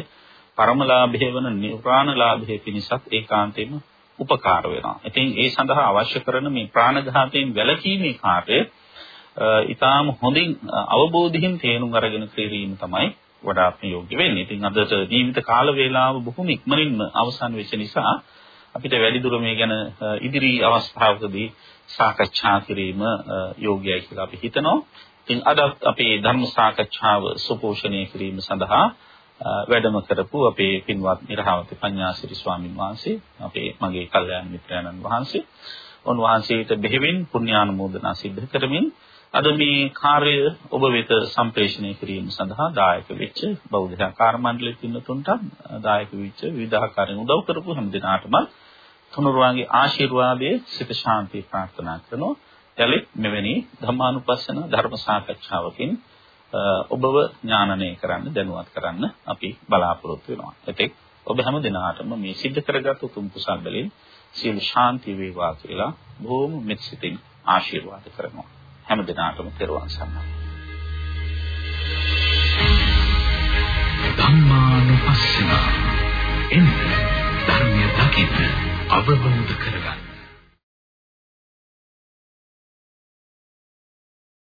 පරම ලාභය වන නිර්වාණ ලාභය පිණිසත් ඒකාන්තයෙන්ම උපකාර වෙනවා. ඉතින් ඒ සඳහා අවශ්‍ය කරන මේ ප්‍රාණඝාතයෙන් වැළකීමේ කාර්යය ඊටාම හොඳින් අවබෝධයෙන් තේරුම් අරගෙන ක්‍රීරීම තමයි වඩාත්ම යෝග්‍ය වෙන්නේ. ඉතින් අදට ජීවිත කාල වේලාව බොහොම ඉක්මනින්ම අවසන් වෙච්ච නිසා අපිට වැඩිදුර මේ ගැන ඉදිරි අවස්ථාවකදී සාකච්ඡා කිරීම යෝග්‍යයි කියලා අපි හිතනවා. ඉතින් අද අපේ ධර්ම සාකච්ඡාව සුපෝෂණය කිරීම සඳහා වැඩම කරපු අපේ පින්වත් නිර්හවති පඤ්ඤාසිරි ස්වාමින් වහන්සේ අපේ මගේ කල්යාණ මිත්‍රයන්න් වහන්සේ උන්වහන්සේට බෙහෙවින් පුණ්‍යානුමෝදනා සිද්ධ කරමින් අද මේ කාර්ය ඔබ වෙත සම්ප්‍රේෂණය කිරීම සඳහා දායක වෙච්ච බෞද්ධ ආකාර මණ්ඩලයේ පින්නතුන්ට දායක වෙච්ච විවිධාකාරයෙන් උදව් කරපු හැම දිනාටම තුනුරුවන්ගේ ආශිර්වාදයේ සිත ශාන්තිය ප්‍රාර්ථනා කරනවා. යලිත් මෙවැනි ධර්මානුපස්සන ධර්ම සාකච්ඡාවකින් ඔබව ඥානනය කරන්න දැනුවත් කරන්න අපි බලාපොරොත්තු වෙනවා. එතෙක් ඔබ හැම දිනාටම මේ සිද්ධ කරගත් උතුම් කුසල් වලින් සියලු ශාන්තිය වේවා කියලා බොහොම මෙත් සිතින් ආශිර්වාද කරනවා. හැම දිනාටම තෙරුවන් සරණයි. ධම්මානුපස්සන එන්න ධර්මය දකින්න අවබෝධ කරගන්න.